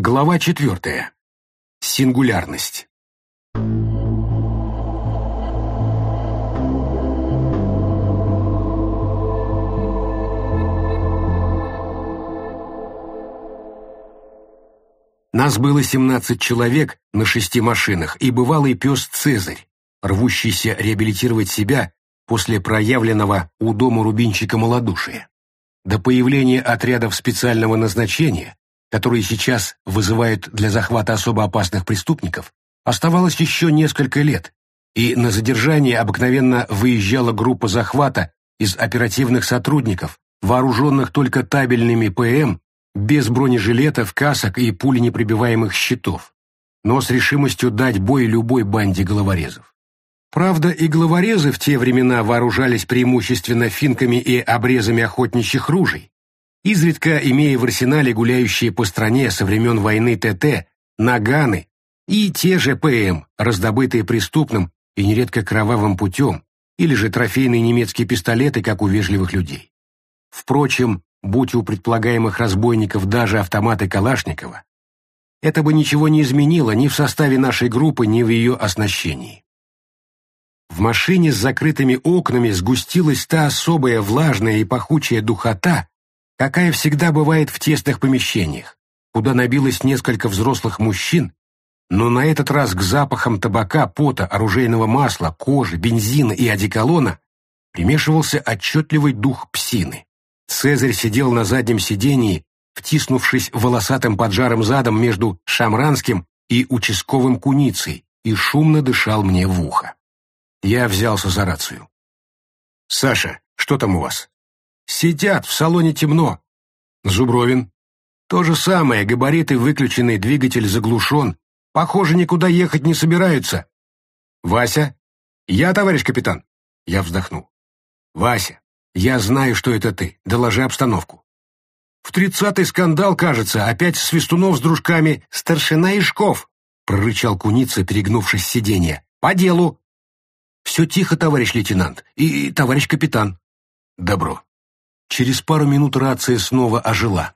Глава четвертая. Сингулярность. Нас было 17 человек на шести машинах и бывалый пес Цезарь, рвущийся реабилитировать себя после проявленного у дома Рубинчика малодушия. До появления отрядов специального назначения, которые сейчас вызывают для захвата особо опасных преступников, оставалось еще несколько лет, и на задержание обыкновенно выезжала группа захвата из оперативных сотрудников, вооруженных только табельными ПМ без бронежилетов, касок и пуленепробиваемых щитов, но с решимостью дать бой любой банде головорезов. Правда, и головорезы в те времена вооружались преимущественно финками и обрезами охотничьих ружей, изредка имея в арсенале гуляющие по стране со времен войны ТТ, наганы и те же ПМ, раздобытые преступным и нередко кровавым путем, или же трофейные немецкие пистолеты, как у вежливых людей. Впрочем, будь у предполагаемых разбойников даже автоматы Калашникова, это бы ничего не изменило ни в составе нашей группы, ни в ее оснащении. В машине с закрытыми окнами сгустилась та особая влажная и пахучая духота, какая всегда бывает в тесных помещениях, куда набилось несколько взрослых мужчин, но на этот раз к запахам табака, пота, оружейного масла, кожи, бензина и одеколона примешивался отчетливый дух псины. Цезарь сидел на заднем сидении, втиснувшись волосатым поджарым задом между шамранским и участковым куницей, и шумно дышал мне в ухо. Я взялся за рацию. «Саша, что там у вас?» «Сидят, в салоне темно». «Зубровин?» «То же самое, габариты выключены, двигатель заглушен. Похоже, никуда ехать не собираются». «Вася?» «Я, товарищ капитан». Я вздохнул. «Вася, «Я знаю, что это ты. Доложи обстановку». «В тридцатый скандал, кажется, опять Свистунов с дружками старшина Ишков», прорычал Куница, перегнувшись с сиденья. «По делу». «Все тихо, товарищ лейтенант и товарищ капитан». «Добро». Через пару минут рация снова ожила.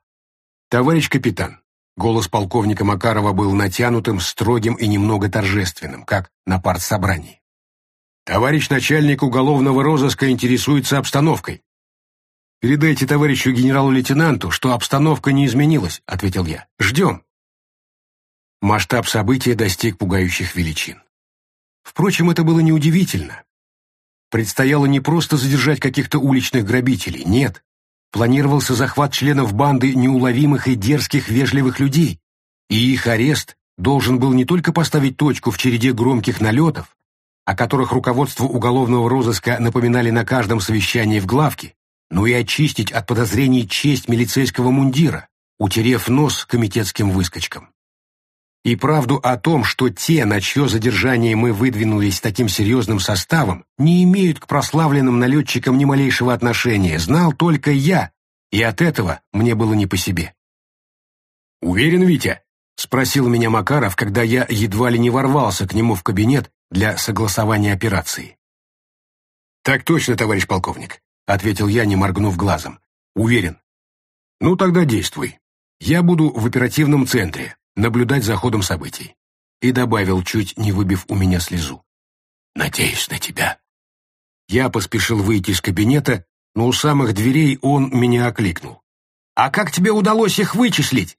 «Товарищ капитан». Голос полковника Макарова был натянутым, строгим и немного торжественным, как на партсобрании. Товарищ начальник уголовного розыска интересуется обстановкой. «Передайте товарищу генералу-лейтенанту, что обстановка не изменилась», — ответил я. «Ждем». Масштаб события достиг пугающих величин. Впрочем, это было неудивительно. Предстояло не просто задержать каких-то уличных грабителей, нет. Планировался захват членов банды неуловимых и дерзких вежливых людей, и их арест должен был не только поставить точку в череде громких налетов, о которых руководству уголовного розыска напоминали на каждом совещании в главке, но и очистить от подозрений честь милицейского мундира, утерев нос комитетским выскочкам. И правду о том, что те, на чье задержание мы выдвинулись таким серьезным составом, не имеют к прославленным налетчикам ни малейшего отношения, знал только я, и от этого мне было не по себе. «Уверен, Витя?» — спросил меня Макаров, когда я едва ли не ворвался к нему в кабинет для согласования операции. «Так точно, товарищ полковник», — ответил я, не моргнув глазом. «Уверен». «Ну, тогда действуй. Я буду в оперативном центре, наблюдать за ходом событий». И добавил, чуть не выбив у меня слезу. «Надеюсь на тебя». Я поспешил выйти из кабинета, но у самых дверей он меня окликнул. «А как тебе удалось их вычислить?»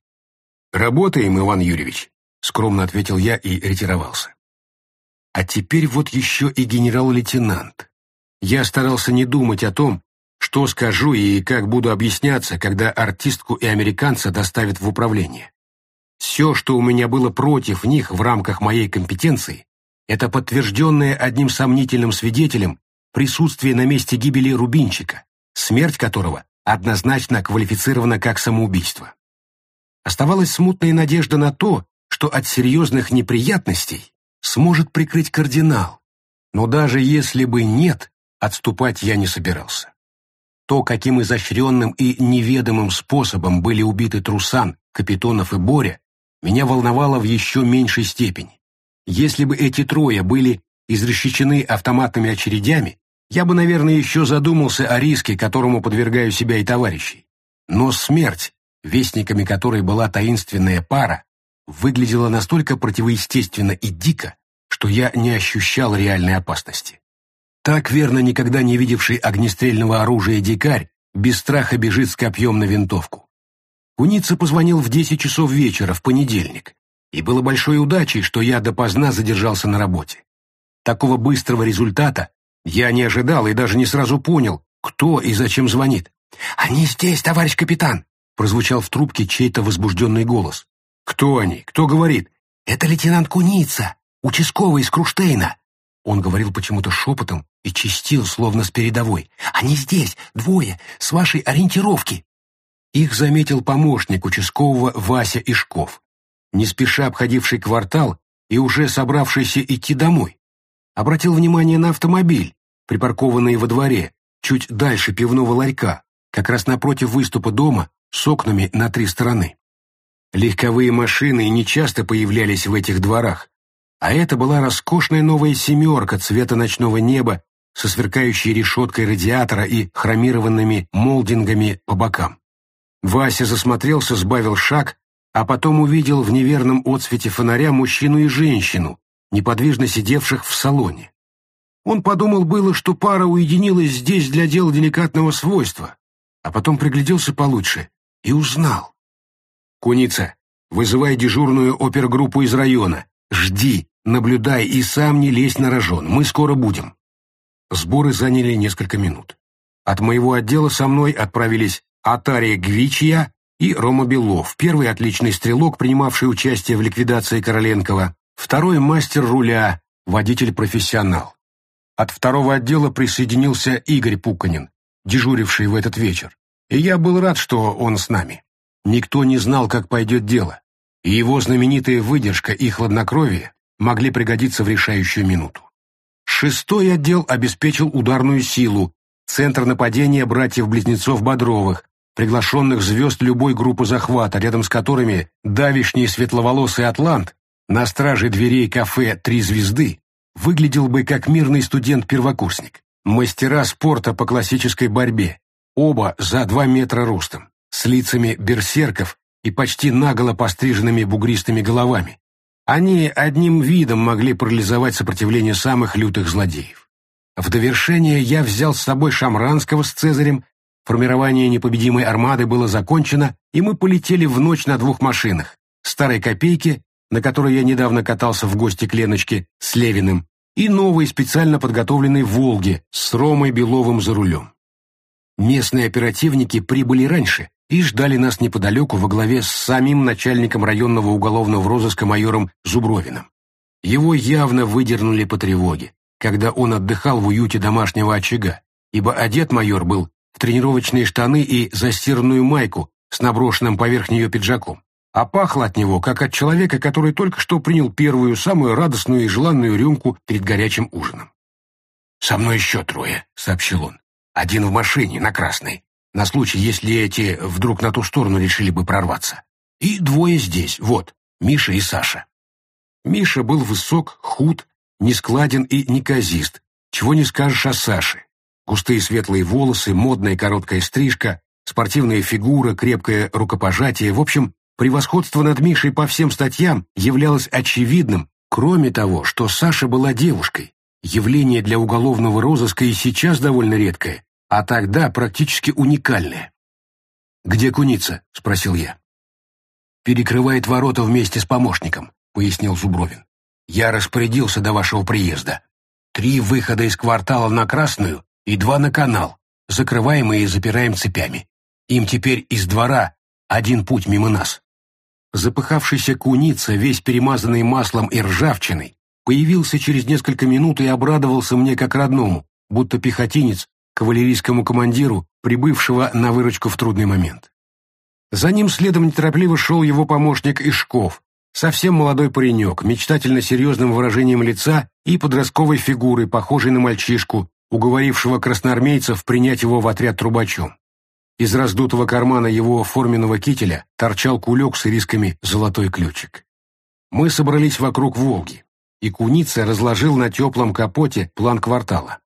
«Работаем, Иван Юрьевич», — скромно ответил я и ретировался. А теперь вот еще и генерал-лейтенант. Я старался не думать о том, что скажу и как буду объясняться, когда артистку и американца доставят в управление. Все, что у меня было против них в рамках моей компетенции, это подтвержденное одним сомнительным свидетелем присутствие на месте гибели Рубинчика, смерть которого однозначно квалифицирована как самоубийство. Оставалась смутная надежда на то, что от серьезных неприятностей сможет прикрыть кардинал. Но даже если бы нет, отступать я не собирался. То, каким изощренным и неведомым способом были убиты Трусан, Капитонов и Боря, меня волновало в еще меньшей степени. Если бы эти трое были изрешечены автоматными очередями, я бы, наверное, еще задумался о риске, которому подвергаю себя и товарищей. Но смерть, вестниками которой была таинственная пара, выглядело настолько противоестественно и дико, что я не ощущал реальной опасности. Так верно никогда не видевший огнестрельного оружия дикарь без страха бежит с копьем на винтовку. Куница позвонил в десять часов вечера в понедельник, и было большой удачей, что я допоздна задержался на работе. Такого быстрого результата я не ожидал и даже не сразу понял, кто и зачем звонит. «Они здесь, товарищ капитан!» прозвучал в трубке чей-то возбужденный голос. «Кто они? Кто говорит?» «Это лейтенант Куница, участковый из Круштейна». Он говорил почему-то шепотом и чистил, словно с передовой. «Они здесь, двое, с вашей ориентировки». Их заметил помощник участкового Вася Ишков, не спеша обходивший квартал и уже собравшийся идти домой. Обратил внимание на автомобиль, припаркованный во дворе, чуть дальше пивного ларька, как раз напротив выступа дома с окнами на три стороны. Легковые машины нечасто появлялись в этих дворах, а это была роскошная новая «семерка» цвета ночного неба со сверкающей решеткой радиатора и хромированными молдингами по бокам. Вася засмотрелся, сбавил шаг, а потом увидел в неверном отсвете фонаря мужчину и женщину, неподвижно сидевших в салоне. Он подумал было, что пара уединилась здесь для дела деликатного свойства, а потом пригляделся получше и узнал. «Куница, вызывай дежурную опергруппу из района. Жди, наблюдай и сам не лезь на рожон. Мы скоро будем». Сборы заняли несколько минут. От моего отдела со мной отправились Атария Гвичья и Рома Белов, первый отличный стрелок, принимавший участие в ликвидации Короленкова, второй мастер руля, водитель-профессионал. От второго отдела присоединился Игорь Пуканин, дежуривший в этот вечер и я был рад, что он с нами. Никто не знал, как пойдет дело, и его знаменитая выдержка и хладнокровие могли пригодиться в решающую минуту. Шестой отдел обеспечил ударную силу, центр нападения братьев-близнецов Бодровых, приглашенных звезд любой группы захвата, рядом с которыми давишний светловолосый атлант на страже дверей кафе «Три звезды» выглядел бы как мирный студент-первокурсник. Мастера спорта по классической борьбе, Оба за два метра ростом, с лицами берсерков и почти наголо постриженными бугристыми головами. Они одним видом могли парализовать сопротивление самых лютых злодеев. В довершение я взял с собой Шамранского с Цезарем, формирование непобедимой армады было закончено, и мы полетели в ночь на двух машинах, старой копейке, на которой я недавно катался в гости к Леночке с Левиным, и новой специально подготовленной «Волге» с Ромой Беловым за рулем. Местные оперативники прибыли раньше и ждали нас неподалеку во главе с самим начальником районного уголовного розыска майором Зубровиным. Его явно выдернули по тревоге, когда он отдыхал в уюте домашнего очага, ибо одет майор был в тренировочные штаны и застиранную майку с наброшенным поверх нее пиджаком, а пахло от него, как от человека, который только что принял первую, самую радостную и желанную рюмку перед горячим ужином. «Со мной еще трое», — сообщил он. Один в машине, на красной, на случай, если эти вдруг на ту сторону решили бы прорваться. И двое здесь, вот, Миша и Саша. Миша был высок, худ, нескладен и неказист, чего не скажешь о Саше. Густые светлые волосы, модная короткая стрижка, спортивная фигура, крепкое рукопожатие. В общем, превосходство над Мишей по всем статьям являлось очевидным, кроме того, что Саша была девушкой, Явление для уголовного розыска и сейчас довольно редкое, а тогда практически уникальное. «Где куница?» — спросил я. «Перекрывает ворота вместе с помощником», — пояснил Зубровин. «Я распорядился до вашего приезда. Три выхода из квартала на Красную и два на канал, закрываемые и запираем цепями. Им теперь из двора один путь мимо нас». Запыхавшийся куница, весь перемазанный маслом и ржавчиной, появился через несколько минут и обрадовался мне как родному, будто пехотинец, кавалерийскому командиру, прибывшего на выручку в трудный момент. За ним следом неторопливо шел его помощник Ишков, совсем молодой паренек, мечтательно серьезным выражением лица и подростковой фигурой, похожей на мальчишку, уговорившего красноармейцев принять его в отряд трубачом. Из раздутого кармана его форменного кителя торчал кулек с ирисками «Золотой ключик». Мы собрались вокруг «Волги» и Куница разложил на теплом капоте план квартала.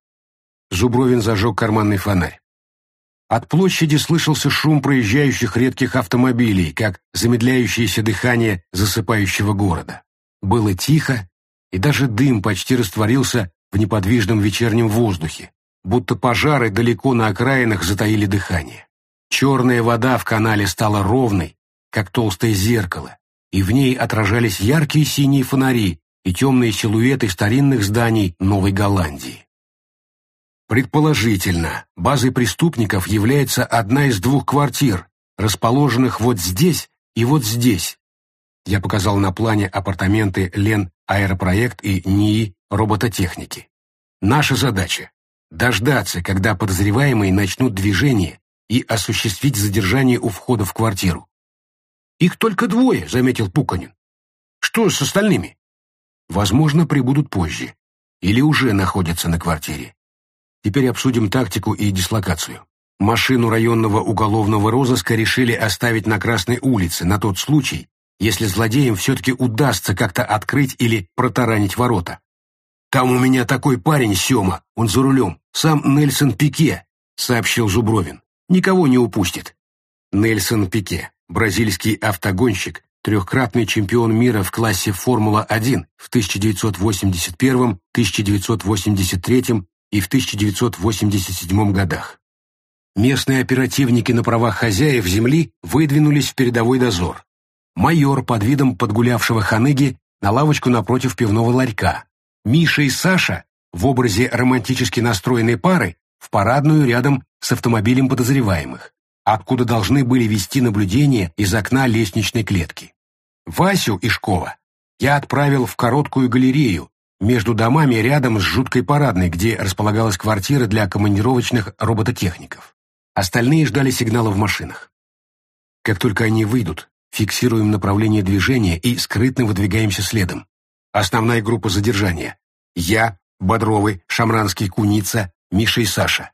Зубровин зажег карманный фонарь. От площади слышался шум проезжающих редких автомобилей, как замедляющееся дыхание засыпающего города. Было тихо, и даже дым почти растворился в неподвижном вечернем воздухе, будто пожары далеко на окраинах затаили дыхание. Черная вода в канале стала ровной, как толстое зеркало, и в ней отражались яркие синие фонари и темные силуэты старинных зданий Новой Голландии. Предположительно, базой преступников является одна из двух квартир, расположенных вот здесь и вот здесь. Я показал на плане апартаменты Лен Аэропроект и НИИ робототехники. Наша задача – дождаться, когда подозреваемые начнут движение и осуществить задержание у входа в квартиру. «Их только двое», — заметил Пуканин. «Что с остальными?» «Возможно, прибудут позже. Или уже находятся на квартире. Теперь обсудим тактику и дислокацию. Машину районного уголовного розыска решили оставить на Красной улице на тот случай, если злодеям все-таки удастся как-то открыть или протаранить ворота. «Там у меня такой парень, Сема, он за рулем, сам Нельсон Пике», — сообщил Зубровин. «Никого не упустит». Нельсон Пике, бразильский автогонщик, трехкратный чемпион мира в классе Формула-1 в 1981, 1983 и в 1987 годах. Местные оперативники на правах хозяев земли выдвинулись в передовой дозор. Майор под видом подгулявшего ханыги на лавочку напротив пивного ларька. Миша и Саша в образе романтически настроенной пары в парадную рядом с автомобилем подозреваемых, откуда должны были вести наблюдение из окна лестничной клетки. Васю Ишкова я отправил в короткую галерею, между домами рядом с жуткой парадной, где располагалась квартира для командировочных робототехников. Остальные ждали сигнала в машинах. Как только они выйдут, фиксируем направление движения и скрытно выдвигаемся следом. Основная группа задержания. Я, Бодровый, Шамранский, Куница, Миша и Саша.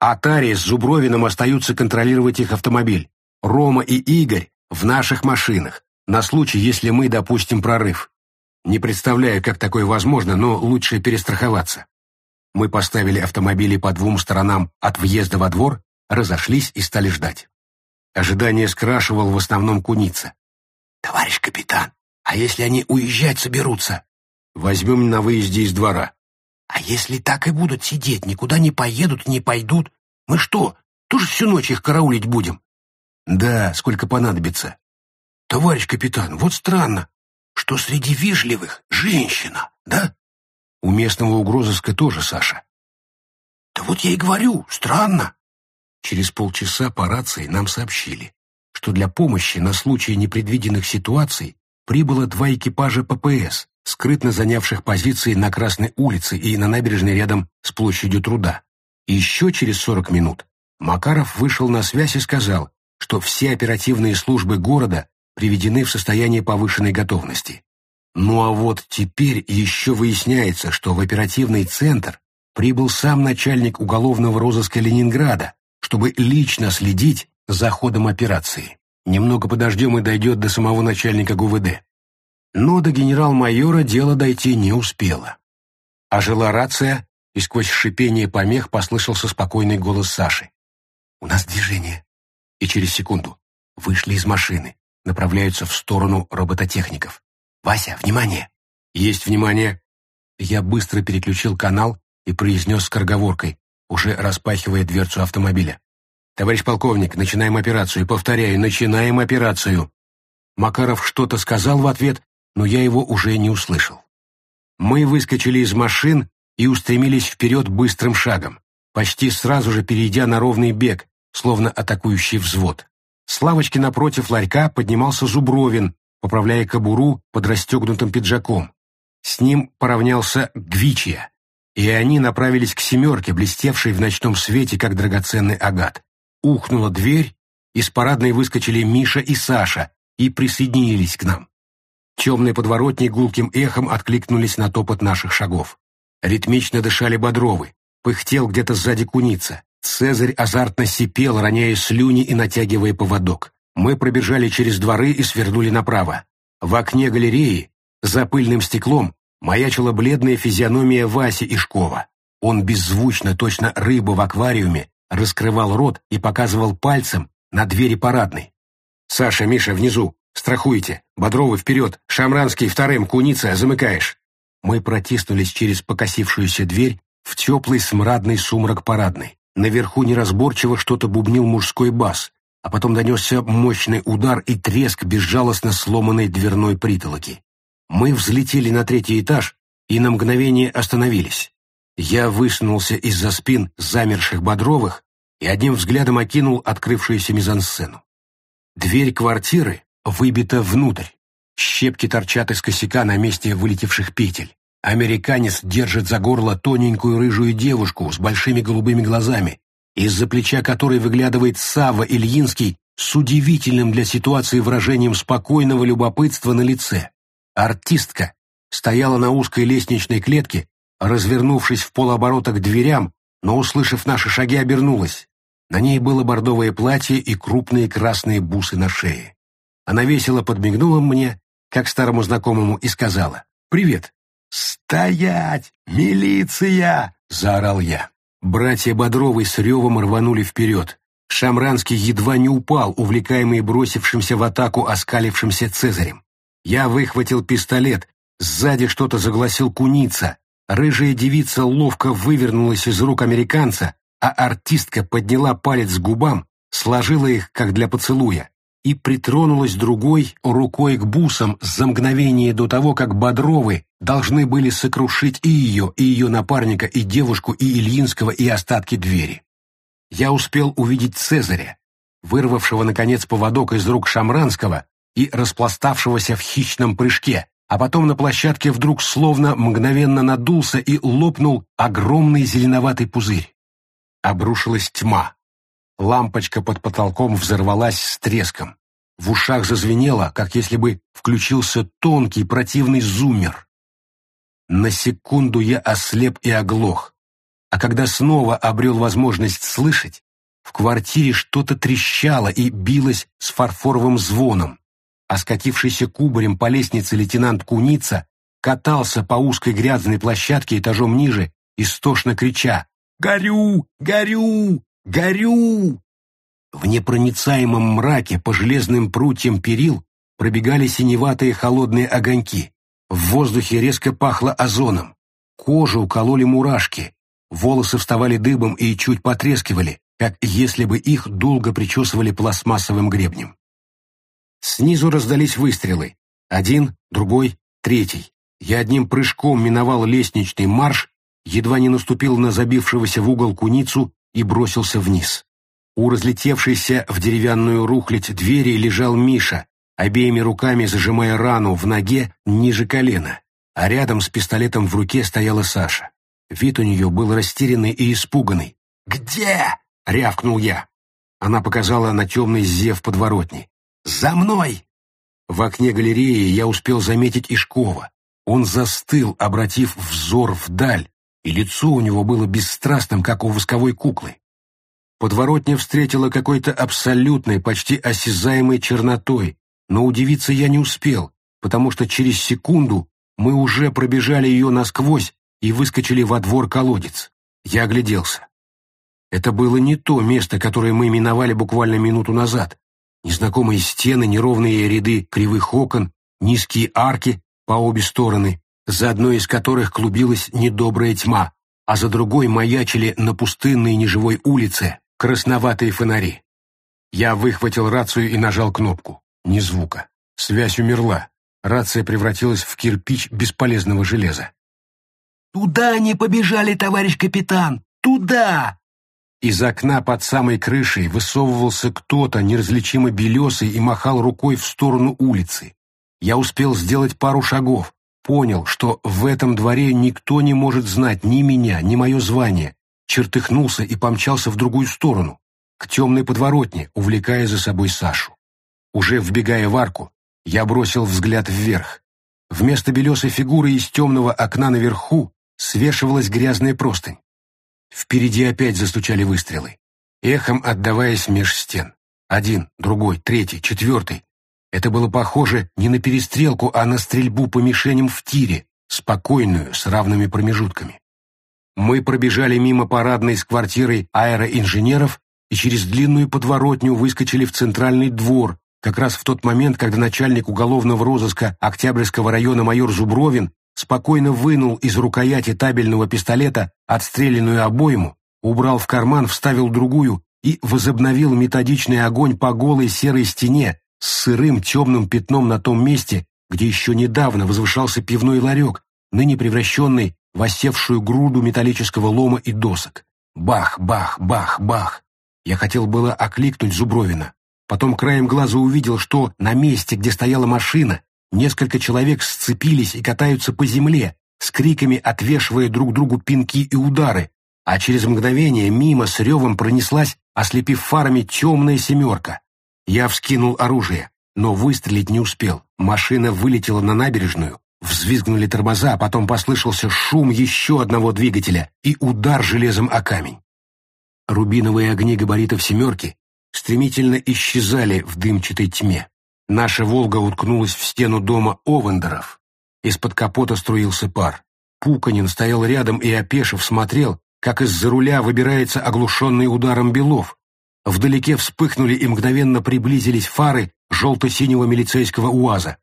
Атари с Зубровиным остаются контролировать их автомобиль. Рома и Игорь в наших машинах, на случай, если мы допустим прорыв. Не представляю, как такое возможно, но лучше перестраховаться. Мы поставили автомобили по двум сторонам от въезда во двор, разошлись и стали ждать. Ожидание скрашивал в основном куница. «Товарищ капитан, а если они уезжать соберутся?» «Возьмем на выезде из двора». «А если так и будут сидеть, никуда не поедут, не пойдут? Мы что, тоже всю ночь их караулить будем?» «Да, сколько понадобится». «Товарищ капитан, вот странно что среди вежливых женщина, да? У местного угрозыска тоже Саша. Да вот я и говорю, странно. Через полчаса по рации нам сообщили, что для помощи на случай непредвиденных ситуаций прибыло два экипажа ППС, скрытно занявших позиции на Красной улице и на набережной рядом с площадью труда. Еще через 40 минут Макаров вышел на связь и сказал, что все оперативные службы города приведены в состояние повышенной готовности. Ну а вот теперь еще выясняется, что в оперативный центр прибыл сам начальник уголовного розыска Ленинграда, чтобы лично следить за ходом операции. Немного подождем и дойдет до самого начальника ГУВД. Но до генерал-майора дело дойти не успело. Ожила рация, и сквозь шипение помех послышался спокойный голос Саши. «У нас движение». И через секунду вышли из машины направляются в сторону робототехников. «Вася, внимание!» «Есть внимание!» Я быстро переключил канал и произнес скороговоркой, уже распахивая дверцу автомобиля. «Товарищ полковник, начинаем операцию. Повторяю, начинаем операцию!» Макаров что-то сказал в ответ, но я его уже не услышал. Мы выскочили из машин и устремились вперед быстрым шагом, почти сразу же перейдя на ровный бег, словно атакующий взвод. С лавочки напротив ларька поднимался Зубровин, поправляя кобуру под расстегнутым пиджаком. С ним поравнялся Гвичия, и они направились к «семерке», блестевшей в ночном свете, как драгоценный агат. Ухнула дверь, из парадной выскочили Миша и Саша и присоединились к нам. Темные подворотни гулким эхом откликнулись на топот наших шагов. Ритмично дышали Бодровы, пыхтел где-то сзади куница. Цезарь азартно сипел, роняя слюни и натягивая поводок. Мы пробежали через дворы и свернули направо. В окне галереи, за пыльным стеклом, маячила бледная физиономия Васи Ишкова. Он беззвучно, точно рыба в аквариуме, раскрывал рот и показывал пальцем на двери парадной. «Саша, Миша, внизу! Страхуйте! Бодровы вперед! Шамранский вторым, Куница, замыкаешь!» Мы протиснулись через покосившуюся дверь в теплый смрадный сумрак парадной. Наверху неразборчиво что-то бубнил мужской бас, а потом донесся мощный удар и треск безжалостно сломанной дверной притолоки. Мы взлетели на третий этаж и на мгновение остановились. Я высунулся из-за спин замерших Бодровых и одним взглядом окинул открывшуюся мизансцену. Дверь квартиры выбита внутрь. Щепки торчат из косяка на месте вылетевших петель. Американец держит за горло тоненькую рыжую девушку с большими голубыми глазами, из-за плеча которой выглядывает Савва Ильинский с удивительным для ситуации выражением спокойного любопытства на лице. Артистка стояла на узкой лестничной клетке, развернувшись в полоборота к дверям, но, услышав наши шаги, обернулась. На ней было бордовое платье и крупные красные бусы на шее. Она весело подмигнула мне, как старому знакомому, и сказала «Привет». «Стоять! Милиция!» — заорал я. Братья Бодровы с ревом рванули вперед. Шамранский едва не упал, увлекаемый бросившимся в атаку оскалившимся Цезарем. Я выхватил пистолет, сзади что-то загласил куница. Рыжая девица ловко вывернулась из рук американца, а артистка подняла палец к губам, сложила их, как для поцелуя, и притронулась другой рукой к бусам за мгновение до того, как Бодровы должны были сокрушить и ее, и ее напарника, и девушку, и Ильинского, и остатки двери. Я успел увидеть Цезаря, вырвавшего, наконец, поводок из рук Шамранского и распластавшегося в хищном прыжке, а потом на площадке вдруг словно мгновенно надулся и лопнул огромный зеленоватый пузырь. Обрушилась тьма. Лампочка под потолком взорвалась с треском. В ушах зазвенело, как если бы включился тонкий противный зуммер. На секунду я ослеп и оглох, а когда снова обрел возможность слышать, в квартире что-то трещало и билось с фарфоровым звоном, а скатившийся кубарем по лестнице лейтенант Куница катался по узкой грязной площадке этажом ниже, истошно крича «Горю! Горю! Горю!» В непроницаемом мраке по железным прутьям перил пробегали синеватые холодные огоньки. В воздухе резко пахло озоном. Кожу укололи мурашки. Волосы вставали дыбом и чуть потрескивали, как если бы их долго причесывали пластмассовым гребнем. Снизу раздались выстрелы. Один, другой, третий. Я одним прыжком миновал лестничный марш, едва не наступил на забившегося в угол куницу и бросился вниз. У разлетевшейся в деревянную рухлядь двери лежал Миша, обеими руками зажимая рану в ноге ниже колена, а рядом с пистолетом в руке стояла Саша. Вид у нее был растерянный и испуганный. «Где?» — рявкнул я. Она показала на темный зев подворотни. «За мной!» В окне галереи я успел заметить Ишкова. Он застыл, обратив взор вдаль, и лицо у него было бесстрастным, как у восковой куклы. Подворотня встретила какой-то абсолютной, почти осязаемой чернотой, но удивиться я не успел, потому что через секунду мы уже пробежали ее насквозь и выскочили во двор колодец. Я огляделся. Это было не то место, которое мы миновали буквально минуту назад. Незнакомые стены, неровные ряды кривых окон, низкие арки по обе стороны, за одной из которых клубилась недобрая тьма, а за другой маячили на пустынной неживой улице красноватые фонари. Я выхватил рацию и нажал кнопку. Ни звука. Связь умерла. Рация превратилась в кирпич бесполезного железа. «Туда они побежали, товарищ капитан! Туда!» Из окна под самой крышей высовывался кто-то неразличимо белесый и махал рукой в сторону улицы. Я успел сделать пару шагов, понял, что в этом дворе никто не может знать ни меня, ни мое звание, чертыхнулся и помчался в другую сторону, к темной подворотне, увлекая за собой Сашу. Уже вбегая в арку, я бросил взгляд вверх. Вместо белесой фигуры из темного окна наверху свешивалась грязная простынь. Впереди опять застучали выстрелы, эхом отдаваясь меж стен. Один, другой, третий, четвертый. Это было похоже не на перестрелку, а на стрельбу по мишеням в тире, спокойную, с равными промежутками. Мы пробежали мимо парадной с квартирой аэроинженеров и через длинную подворотню выскочили в центральный двор, как раз в тот момент, когда начальник уголовного розыска Октябрьского района майор Зубровин спокойно вынул из рукояти табельного пистолета отстрелянную обойму, убрал в карман, вставил другую и возобновил методичный огонь по голой серой стене с сырым темным пятном на том месте, где еще недавно возвышался пивной ларек, ныне превращенный в осевшую груду металлического лома и досок. Бах, бах, бах, бах. Я хотел было окликнуть Зубровина. Потом краем глаза увидел, что на месте, где стояла машина, несколько человек сцепились и катаются по земле, с криками отвешивая друг другу пинки и удары, а через мгновение мимо с ревом пронеслась, ослепив фарами, темная семерка. Я вскинул оружие, но выстрелить не успел. Машина вылетела на набережную, взвизгнули тормоза, а потом послышался шум еще одного двигателя и удар железом о камень. Рубиновые огни габаритов «семерки» стремительно исчезали в дымчатой тьме. Наша «Волга» уткнулась в стену дома Овендеров. Из-под капота струился пар. Пуканин стоял рядом и, опешив, смотрел, как из-за руля выбирается оглушенный ударом Белов. Вдалеке вспыхнули и мгновенно приблизились фары желто-синего милицейского УАЗа.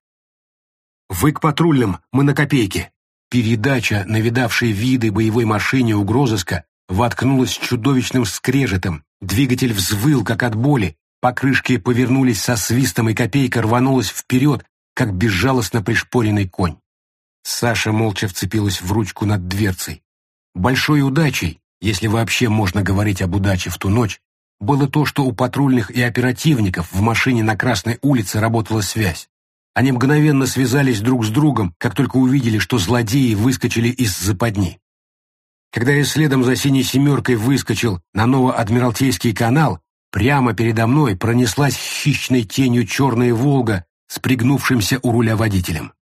«Вы к патрульным, мы на копейке!» Передача, навидавшей виды боевой машине угрозыска, воткнулась чудовищным скрежетом, двигатель взвыл, как от боли, покрышки повернулись со свистом, и копейка рванулась вперед, как безжалостно пришпоренный конь. Саша молча вцепилась в ручку над дверцей. Большой удачей, если вообще можно говорить об удаче в ту ночь, было то, что у патрульных и оперативников в машине на Красной улице работала связь. Они мгновенно связались друг с другом, как только увидели, что злодеи выскочили из западни. Когда я следом за «Синей семеркой» выскочил на Новоадмиралтейский канал, прямо передо мной пронеслась хищной тенью черная «Волга» с пригнувшимся у руля водителем.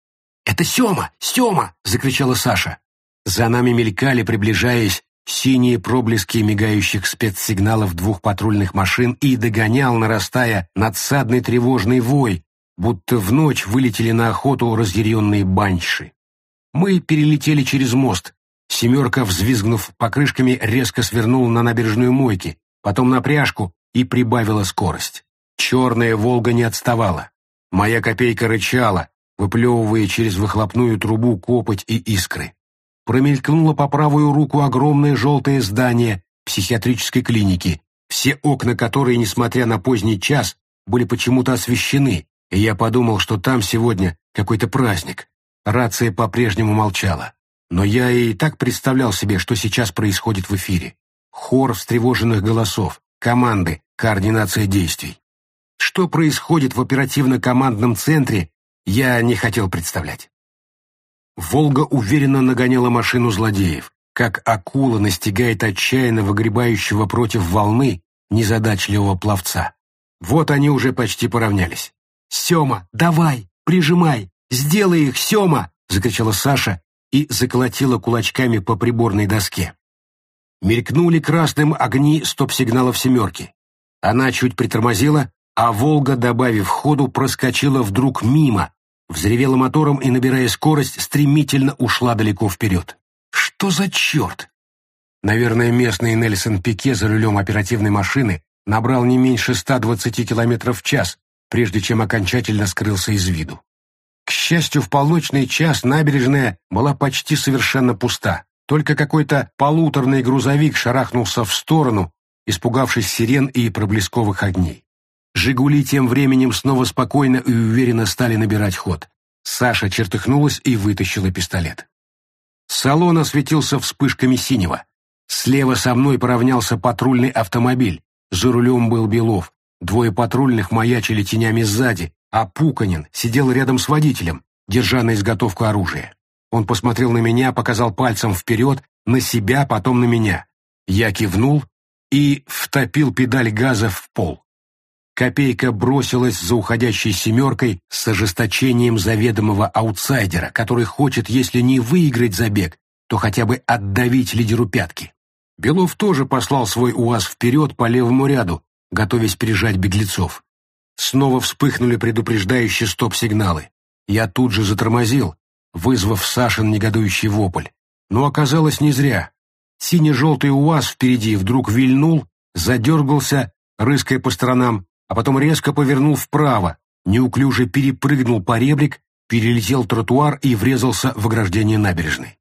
«Это Сема! Сема!» — закричала Саша. За нами мелькали, приближаясь, синие проблески мигающих спецсигналов двух патрульных машин и догонял, нарастая, надсадный тревожный вой, будто в ночь вылетели на охоту разъяренные баньши. Мы перелетели через мост. Семерка, взвизгнув покрышками, резко свернула на набережную мойки, потом на пряжку и прибавила скорость. Черная «Волга» не отставала. Моя копейка рычала, выплевывая через выхлопную трубу копоть и искры. Промелькнуло по правую руку огромное желтое здание психиатрической клиники, все окна которой, несмотря на поздний час, были почему-то освещены, и я подумал, что там сегодня какой-то праздник. Рация по-прежнему молчала. Но я и так представлял себе, что сейчас происходит в эфире. Хор встревоженных голосов, команды, координация действий. Что происходит в оперативно-командном центре, я не хотел представлять. «Волга» уверенно нагоняла машину злодеев, как акула настигает отчаянно выгребающего против волны незадачливого пловца. Вот они уже почти поравнялись. «Сема, давай, прижимай, сделай их, Сема!» — закричала Саша и заколотила кулачками по приборной доске. Мелькнули красным огни стоп-сигналов «семерки». Она чуть притормозила, а «Волга», добавив ходу, проскочила вдруг мимо, взревела мотором и, набирая скорость, стремительно ушла далеко вперед. «Что за черт?» Наверное, местный Нельсон Пике за рулем оперативной машины набрал не меньше 120 км в час, прежде чем окончательно скрылся из виду. К счастью, в полночный час набережная была почти совершенно пуста. Только какой-то полуторный грузовик шарахнулся в сторону, испугавшись сирен и проблесковых огней. «Жигули» тем временем снова спокойно и уверенно стали набирать ход. Саша чертыхнулась и вытащила пистолет. Салон осветился вспышками синего. Слева со мной поравнялся патрульный автомобиль. За рулем был Белов. Двое патрульных маячили тенями сзади, а Пуканин сидел рядом с водителем, держа на изготовку оружие. Он посмотрел на меня, показал пальцем вперед, на себя, потом на меня. Я кивнул и втопил педаль газа в пол. Копейка бросилась за уходящей семеркой с ожесточением заведомого аутсайдера, который хочет, если не выиграть забег, то хотя бы отдавить лидеру пятки. Белов тоже послал свой УАЗ вперед по левому ряду, готовясь прижать беглецов. Снова вспыхнули предупреждающие стоп-сигналы. Я тут же затормозил, вызвав Сашин негодующий вопль. Но оказалось не зря. Сине-желтый УАЗ впереди вдруг вильнул, задергался, рыская по сторонам, а потом резко повернул вправо, неуклюже перепрыгнул по ребрик, перелетел тротуар и врезался в ограждение набережной.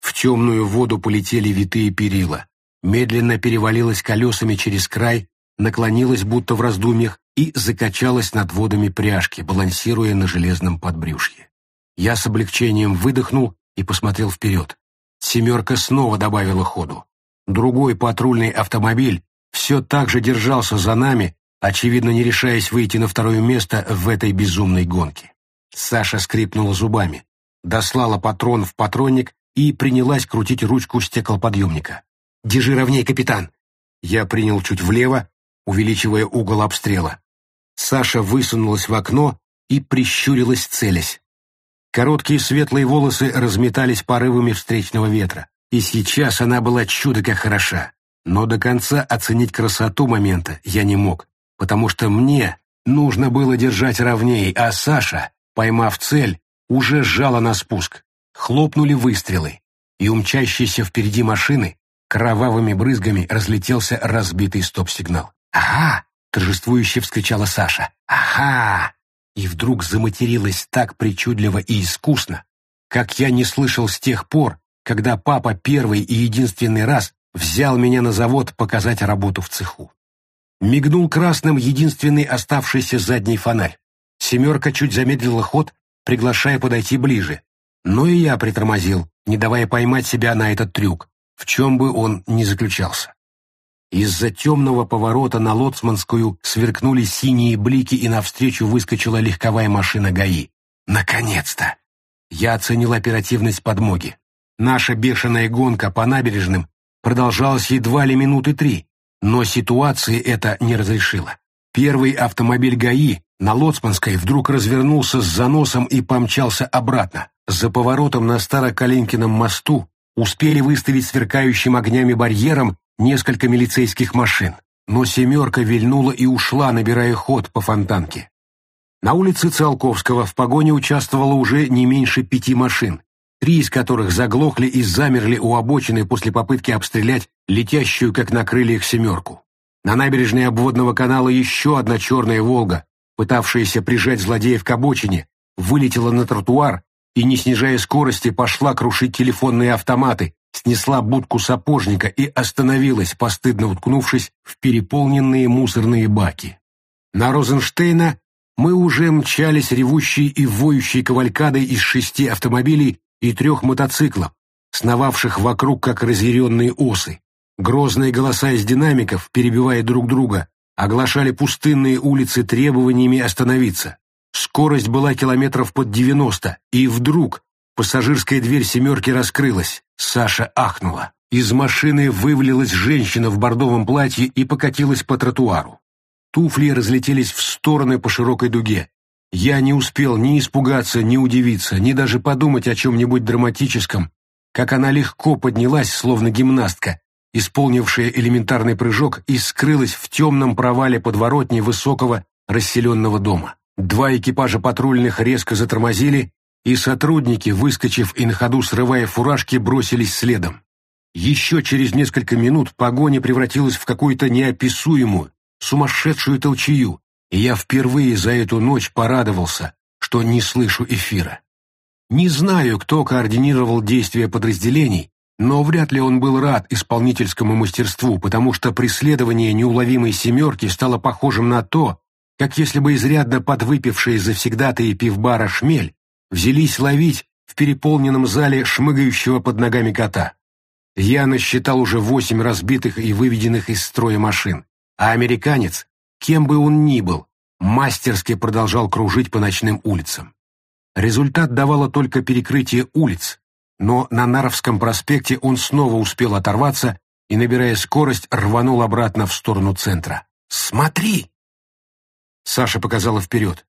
В темную воду полетели витые перила, медленно перевалилась колесами через край, наклонилась будто в раздумьях и закачалась над водами пряжки, балансируя на железном подбрюшье. Я с облегчением выдохнул и посмотрел вперед. «семерка» снова добавила ходу. Другой патрульный автомобиль все так же держался за нами, очевидно, не решаясь выйти на второе место в этой безумной гонке. Саша скрипнула зубами, дослала патрон в патронник и принялась крутить ручку стеклоподъемника. «Держи ровней, капитан!» Я принял чуть влево, увеличивая угол обстрела. Саша высунулась в окно и прищурилась, целясь. Короткие светлые волосы разметались порывами встречного ветра, и сейчас она была чудо как хороша. Но до конца оценить красоту момента я не мог, потому что мне нужно было держать ровней, а Саша, поймав цель, уже сжала на спуск. Хлопнули выстрелы, и у мчащейся впереди машины кровавыми брызгами разлетелся разбитый стоп-сигнал. «Ага!» — торжествующе вскричала Саша. «Ага!» И вдруг заматерилась так причудливо и искусно, как я не слышал с тех пор, когда папа первый и единственный раз взял меня на завод показать работу в цеху. Мигнул красным единственный оставшийся задний фонарь. «семерка» чуть замедлила ход, приглашая подойти ближе. Но и я притормозил, не давая поймать себя на этот трюк, в чем бы он ни заключался. Из-за темного поворота на Лоцманскую сверкнули синие блики, и навстречу выскочила легковая машина ГАИ. Наконец-то! Я оценил оперативность подмоги. Наша бешеная гонка по набережным продолжалась едва ли минуты три, но ситуации это не разрешило. Первый автомобиль ГАИ на Лоцманской вдруг развернулся с заносом и помчался обратно. За поворотом на Староколенкином мосту успели выставить сверкающим огнями барьером несколько милицейских машин, но «семерка» вильнула и ушла, набирая ход по фонтанке. На улице Циолковского в погоне участвовало уже не меньше пяти машин, три из которых заглохли и замерли у обочины после попытки обстрелять летящую, как на крыльях, «семерку». На набережной обводного канала еще одна черная «Волга», пытавшаяся прижать злодеев к обочине, вылетела на тротуар и, не снижая скорости, пошла крушить телефонные автоматы, снесла будку сапожника и остановилась, постыдно уткнувшись в переполненные мусорные баки. На Розенштейна мы уже мчались ревущей и воющей кавалькадой из шести автомобилей и трех мотоциклов, сновавших вокруг, как разъяренные осы. Грозные голоса из динамиков, перебивая друг друга, оглашали пустынные улицы требованиями остановиться. Скорость была километров под девяносто, и вдруг пассажирская дверь «семерки» раскрылась. Саша ахнула. Из машины вывалилась женщина в бордовом платье и покатилась по тротуару. Туфли разлетелись в стороны по широкой дуге. Я не успел ни испугаться, ни удивиться, ни даже подумать о чем-нибудь драматическом, как она легко поднялась, словно гимнастка, исполнившая элементарный прыжок, и скрылась в темном провале подворотни высокого расселенного дома. Два экипажа патрульных резко затормозили, и сотрудники, выскочив и на ходу срывая фуражки, бросились следом. Еще через несколько минут погоня превратилась в какую-то неописуемую, сумасшедшую толчью, и я впервые за эту ночь порадовался, что не слышу эфира. Не знаю, кто координировал действия подразделений, но вряд ли он был рад исполнительскому мастерству, потому что преследование неуловимой «семерки» стало похожим на то, как если бы изрядно подвыпившие завсегдатые пивбара шмель взялись ловить в переполненном зале шмыгающего под ногами кота. Я насчитал уже восемь разбитых и выведенных из строя машин, а американец кем бы он ни был, мастерски продолжал кружить по ночным улицам. Результат давало только перекрытие улиц, но на Наровском проспекте он снова успел оторваться и, набирая скорость, рванул обратно в сторону центра. «Смотри!» Саша показала вперед.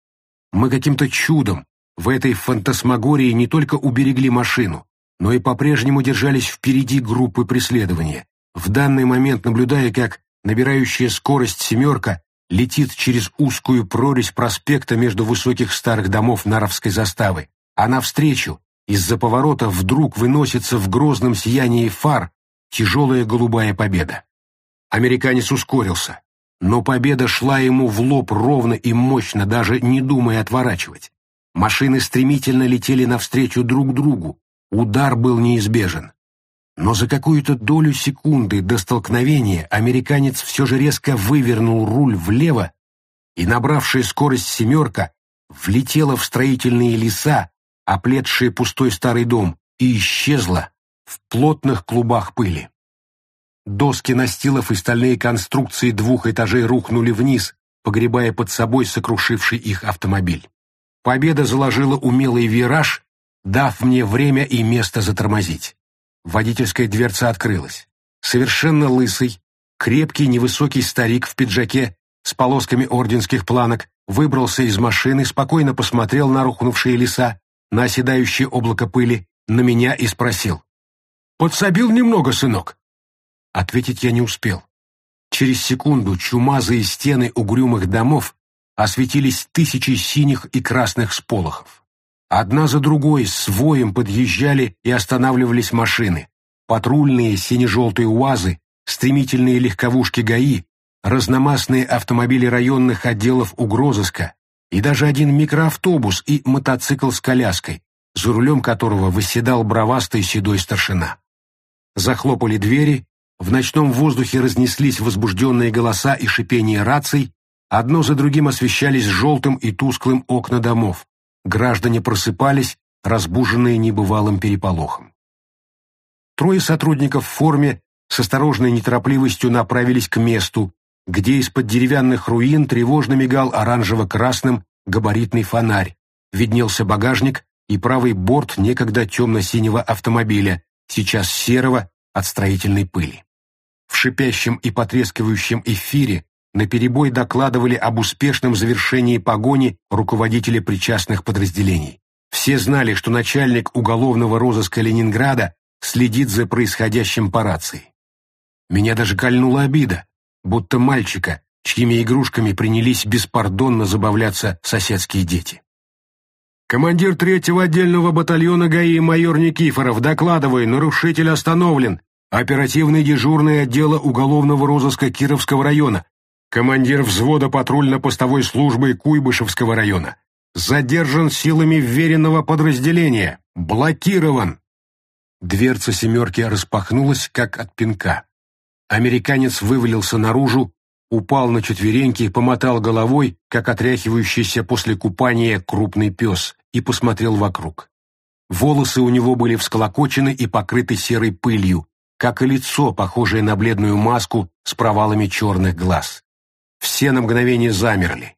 Мы каким-то чудом в этой фантасмагории не только уберегли машину, но и по-прежнему держались впереди группы преследования, в данный момент наблюдая, как набирающая скорость «семерка» летит через узкую прорезь проспекта между высоких старых домов Наровской заставы, а навстречу, из-за поворота вдруг выносится в грозном сиянии фар тяжелая голубая победа. Американец ускорился, но победа шла ему в лоб ровно и мощно, даже не думая отворачивать. Машины стремительно летели навстречу друг другу, удар был неизбежен. Но за какую-то долю секунды до столкновения американец все же резко вывернул руль влево, и набравшая скорость «семерка» влетела в строительные леса, оплетшие пустой старый дом, и исчезла в плотных клубах пыли. Доски настилов и стальные конструкции двух этажей рухнули вниз, погребая под собой сокрушивший их автомобиль. Победа заложила умелый вираж, дав мне время и место затормозить. Водительская дверца открылась. Совершенно лысый, крепкий невысокий старик в пиджаке с полосками орденских планок выбрался из машины, спокойно посмотрел на рухнувшие леса, на оседающее облако пыли, на меня и спросил. «Подсобил немного, сынок?» Ответить я не успел. Через секунду чумазые стены угрюмых домов осветились тысячей синих и красных сполохов. Одна за другой с воем подъезжали и останавливались машины. Патрульные сине-желтые УАЗы, стремительные легковушки ГАИ, разномастные автомобили районных отделов угрозыска и даже один микроавтобус и мотоцикл с коляской, за рулем которого восседал бровастый седой старшина. Захлопали двери, в ночном воздухе разнеслись возбужденные голоса и шипение раций, одно за другим освещались желтым и тусклым окна домов. Граждане просыпались, разбуженные небывалым переполохом. Трое сотрудников в форме с осторожной неторопливостью направились к месту, где из-под деревянных руин тревожно мигал оранжево-красным габаритный фонарь, виднелся багажник и правый борт некогда темно-синего автомобиля, сейчас серого от строительной пыли. В шипящем и потрескивающем эфире наперебой докладывали об успешном завершении погони руководители причастных подразделений. Все знали, что начальник уголовного розыска Ленинграда следит за происходящим по рации. Меня даже кольнула обида, будто мальчика, чьими игрушками принялись беспардонно забавляться соседские дети. «Командир третьего отдельного батальона ГАИ майор Никифоров, докладываю, нарушитель остановлен. Оперативный дежурный отдела уголовного розыска Кировского района командир взвода патрульно-постовой службы Куйбышевского района, задержан силами вверенного подразделения, блокирован. Дверца «семерки» распахнулась, как от пинка. Американец вывалился наружу, упал на четвереньки, помотал головой, как отряхивающийся после купания крупный пес, и посмотрел вокруг. Волосы у него были всколокочены и покрыты серой пылью, как и лицо, похожее на бледную маску с провалами черных глаз. Все на мгновение замерли.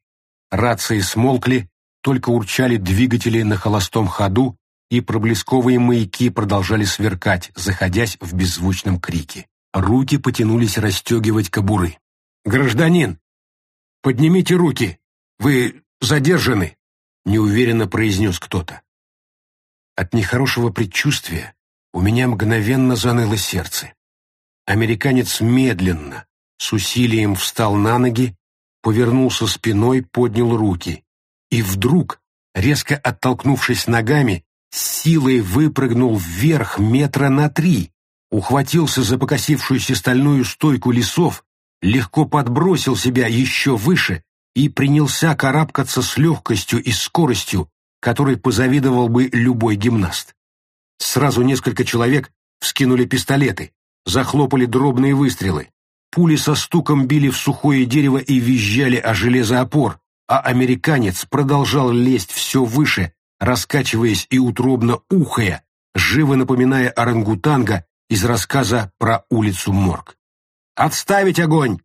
Рации смолкли, только урчали двигатели на холостом ходу, и проблесковые маяки продолжали сверкать, заходясь в беззвучном крике. Руки потянулись расстегивать кобуры. «Гражданин! Поднимите руки! Вы задержаны!» — неуверенно произнес кто-то. От нехорошего предчувствия у меня мгновенно заныло сердце. Американец медленно, с усилием встал на ноги, повернулся спиной, поднял руки. И вдруг, резко оттолкнувшись ногами, силой выпрыгнул вверх метра на три, ухватился за покосившуюся стальную стойку лесов, легко подбросил себя еще выше и принялся карабкаться с легкостью и скоростью, которой позавидовал бы любой гимнаст. Сразу несколько человек вскинули пистолеты, захлопали дробные выстрелы. Пули со стуком били в сухое дерево и визжали о железоопор, а американец продолжал лезть все выше, раскачиваясь и утробно ухая, живо напоминая орангутанга из рассказа про улицу Морг. «Отставить огонь!»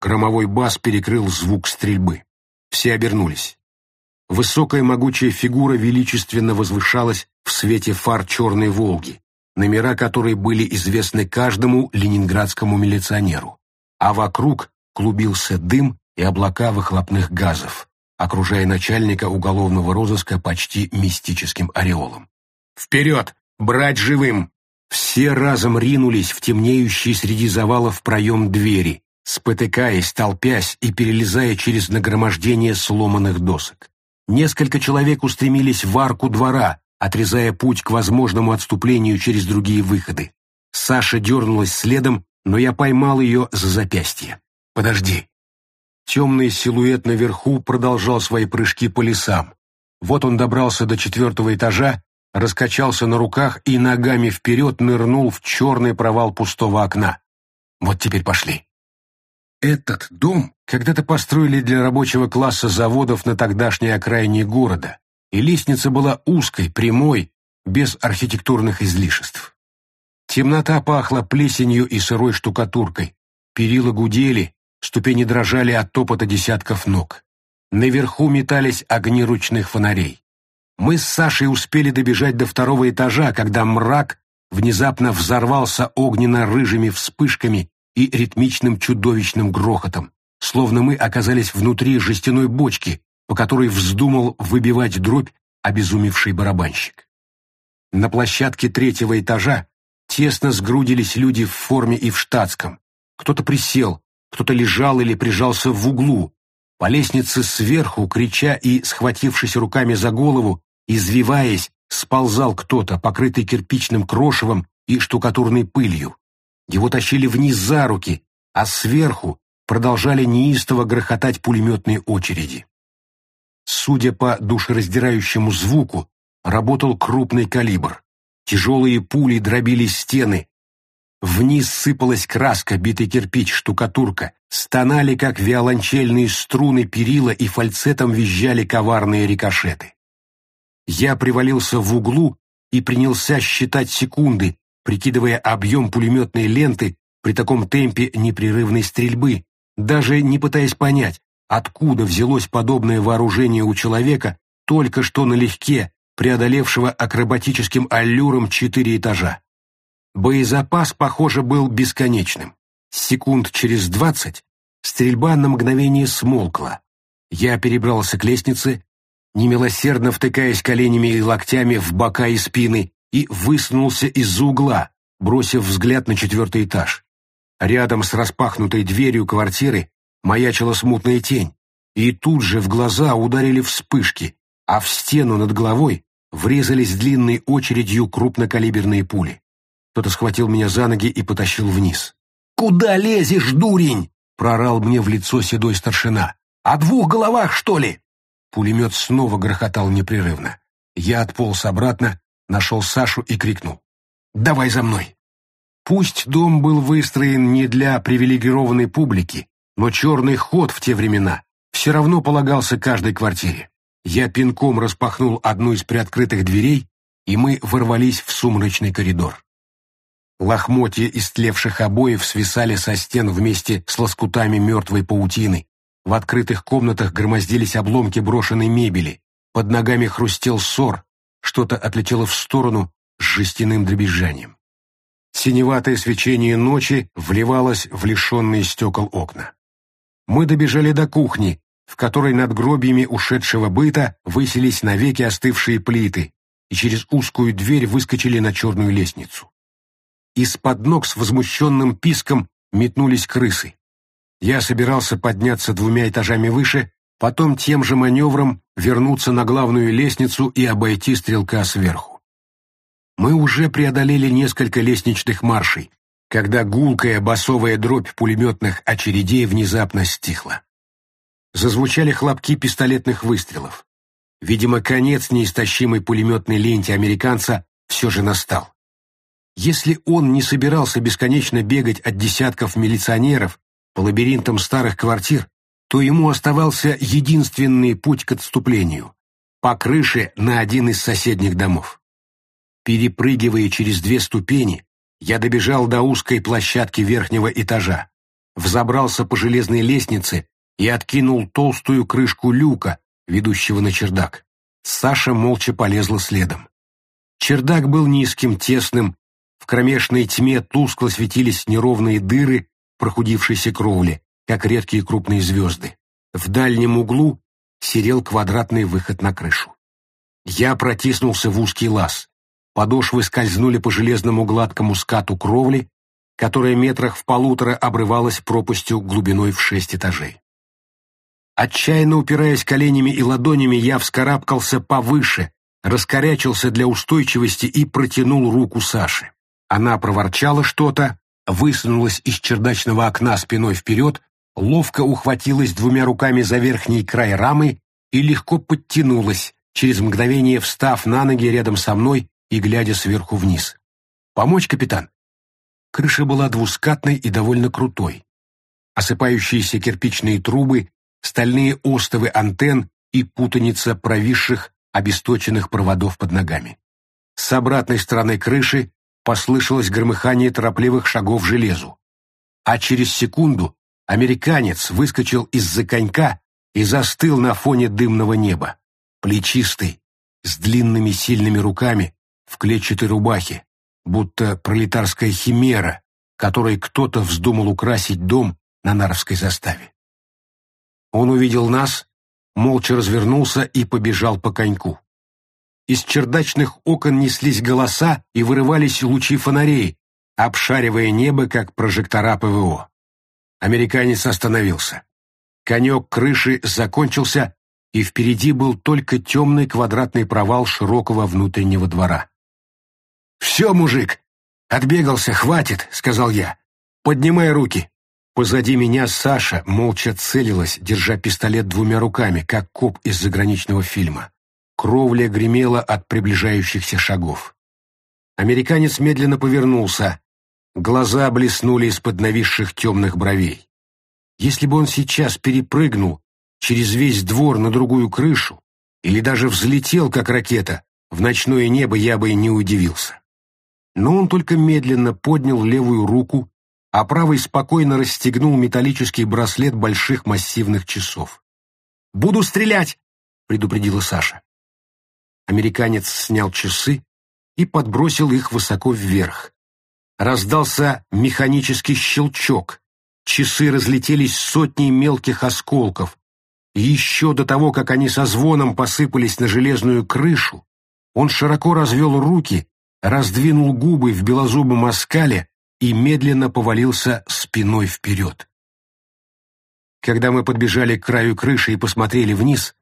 Громовой бас перекрыл звук стрельбы. Все обернулись. Высокая могучая фигура величественно возвышалась в свете фар черной «Волги», номера которой были известны каждому ленинградскому милиционеру а вокруг клубился дым и облака выхлопных газов, окружая начальника уголовного розыска почти мистическим ореолом. «Вперед! Брать живым!» Все разом ринулись в темнеющий среди завалов проем двери, спотыкаясь, толпясь и перелезая через нагромождение сломанных досок. Несколько человек устремились в арку двора, отрезая путь к возможному отступлению через другие выходы. Саша дернулась следом, но я поймал ее за запястье. «Подожди». Темный силуэт наверху продолжал свои прыжки по лесам. Вот он добрался до четвертого этажа, раскачался на руках и ногами вперед нырнул в черный провал пустого окна. Вот теперь пошли. Этот дом когда-то построили для рабочего класса заводов на тогдашней окраине города, и лестница была узкой, прямой, без архитектурных излишеств. Темнота пахла плесенью и сырой штукатуркой, перила гудели, ступени дрожали от топота десятков ног. Наверху метались огни ручных фонарей. Мы с Сашей успели добежать до второго этажа, когда мрак внезапно взорвался огненно-рыжими вспышками и ритмичным чудовищным грохотом, словно мы оказались внутри жестяной бочки, по которой вздумал выбивать дробь обезумевший барабанщик. На площадке третьего этажа тесно сгрудились люди в форме и в штатском. Кто-то присел, кто-то лежал или прижался в углу. По лестнице сверху, крича и схватившись руками за голову, извиваясь, сползал кто-то, покрытый кирпичным крошевом и штукатурной пылью. Его тащили вниз за руки, а сверху продолжали неистово грохотать пулеметные очереди. Судя по душераздирающему звуку, работал крупный калибр. Тяжелые пули дробили стены. Вниз сыпалась краска, битый кирпич, штукатурка. Стонали, как виолончельные струны перила, и фальцетом визжали коварные рикошеты. Я привалился в углу и принялся считать секунды, прикидывая объем пулеметной ленты при таком темпе непрерывной стрельбы, даже не пытаясь понять, откуда взялось подобное вооружение у человека, только что налегке преодолевшего акробатическим аллюром четыре этажа. Боезапас, похоже, был бесконечным. Секунд через двадцать стрельба на мгновение смолкла. Я перебрался к лестнице, немилосердно втыкаясь коленями и локтями в бока и спины, и высунулся из-за угла, бросив взгляд на четвертый этаж. Рядом с распахнутой дверью квартиры маячила смутная тень, и тут же в глаза ударили вспышки, а в стену над головой врезались длинной очередью крупнокалиберные пули. Кто-то схватил меня за ноги и потащил вниз. «Куда лезешь, дурень?» — прорал мне в лицо седой старшина. «О двух головах, что ли?» Пулемет снова грохотал непрерывно. Я отполз обратно, нашел Сашу и крикнул. «Давай за мной!» Пусть дом был выстроен не для привилегированной публики, но черный ход в те времена все равно полагался каждой квартире. Я пинком распахнул одну из приоткрытых дверей, и мы ворвались в сумрачный коридор. Лохмотья истлевших обоев свисали со стен вместе с лоскутами мертвой паутины. В открытых комнатах громоздились обломки брошенной мебели. Под ногами хрустел ссор, что-то отлетело в сторону с жестяным дребезжанием. Синеватое свечение ночи вливалось в лишенные стекол окна. Мы добежали до кухни, в которой над гробьями ушедшего быта высились навеки остывшие плиты, и через узкую дверь выскочили на черную лестницу. Из-под ног с возмущенным писком метнулись крысы. Я собирался подняться двумя этажами выше, потом тем же маневром вернуться на главную лестницу и обойти стрелка сверху. Мы уже преодолели несколько лестничных маршей, когда гулкая басовая дробь пулеметных очередей внезапно стихла. Зазвучали хлопки пистолетных выстрелов. Видимо, конец неистощимой пулеметной ленте американца все же настал. Если он не собирался бесконечно бегать от десятков милиционеров по лабиринтам старых квартир, то ему оставался единственный путь к отступлению — по крыше на один из соседних домов. Перепрыгивая через две ступени, я добежал до узкой площадки верхнего этажа, взобрался по железной лестнице и откинул толстую крышку люка, ведущего на чердак. Саша молча полезла следом. Чердак был низким, тесным, в кромешной тьме тускло светились неровные дыры прохудившейся кровли, как редкие крупные звезды. В дальнем углу серел квадратный выход на крышу. Я протиснулся в узкий лаз. Подошвы скользнули по железному гладкому скату кровли, которая метрах в полутора обрывалась пропастью глубиной в шесть этажей. Отчаянно упираясь коленями и ладонями, я вскарабкался повыше, раскорячился для устойчивости и протянул руку Саше. Она проворчала что-то, высунулась из чердачного окна спиной вперед, ловко ухватилась двумя руками за верхний край рамы и легко подтянулась, через мгновение встав на ноги рядом со мной и глядя сверху вниз. «Помочь, капитан?» Крыша была двускатной и довольно крутой. Осыпающиеся кирпичные трубы, стальные остовы антенн и путаница провисших, обесточенных проводов под ногами. С обратной стороны крыши послышалось громыхание торопливых шагов железу. А через секунду американец выскочил из-за конька и застыл на фоне дымного неба. Плечистый, с длинными сильными руками, в клетчатой рубахе, будто пролетарская химера, которой кто-то вздумал украсить дом на Наровской заставе. Он увидел нас, молча развернулся и побежал по коньку. Из чердачных окон неслись голоса и вырывались лучи фонарей, обшаривая небо, как прожектора ПВО. Американец остановился. Конек крыши закончился, и впереди был только темный квадратный провал широкого внутреннего двора. «Все, мужик! Отбегался, хватит!» — сказал я. «Поднимай руки!» Позади меня Саша молча целилась, держа пистолет двумя руками, как коп из заграничного фильма. Кровля гремела от приближающихся шагов. Американец медленно повернулся. Глаза блеснули из-под нависших темных бровей. Если бы он сейчас перепрыгнул через весь двор на другую крышу или даже взлетел, как ракета, в ночное небо я бы и не удивился. Но он только медленно поднял левую руку, а правой спокойно расстегнул металлический браслет больших массивных часов. «Буду стрелять!» — предупредила Саша. Американец снял часы и подбросил их высоко вверх. Раздался механический щелчок. Часы разлетелись сотней мелких осколков. Еще до того, как они со звоном посыпались на железную крышу, он широко развел руки, раздвинул губы в белозубом оскале и медленно повалился спиной вперед. Когда мы подбежали к краю крыши и посмотрели вниз,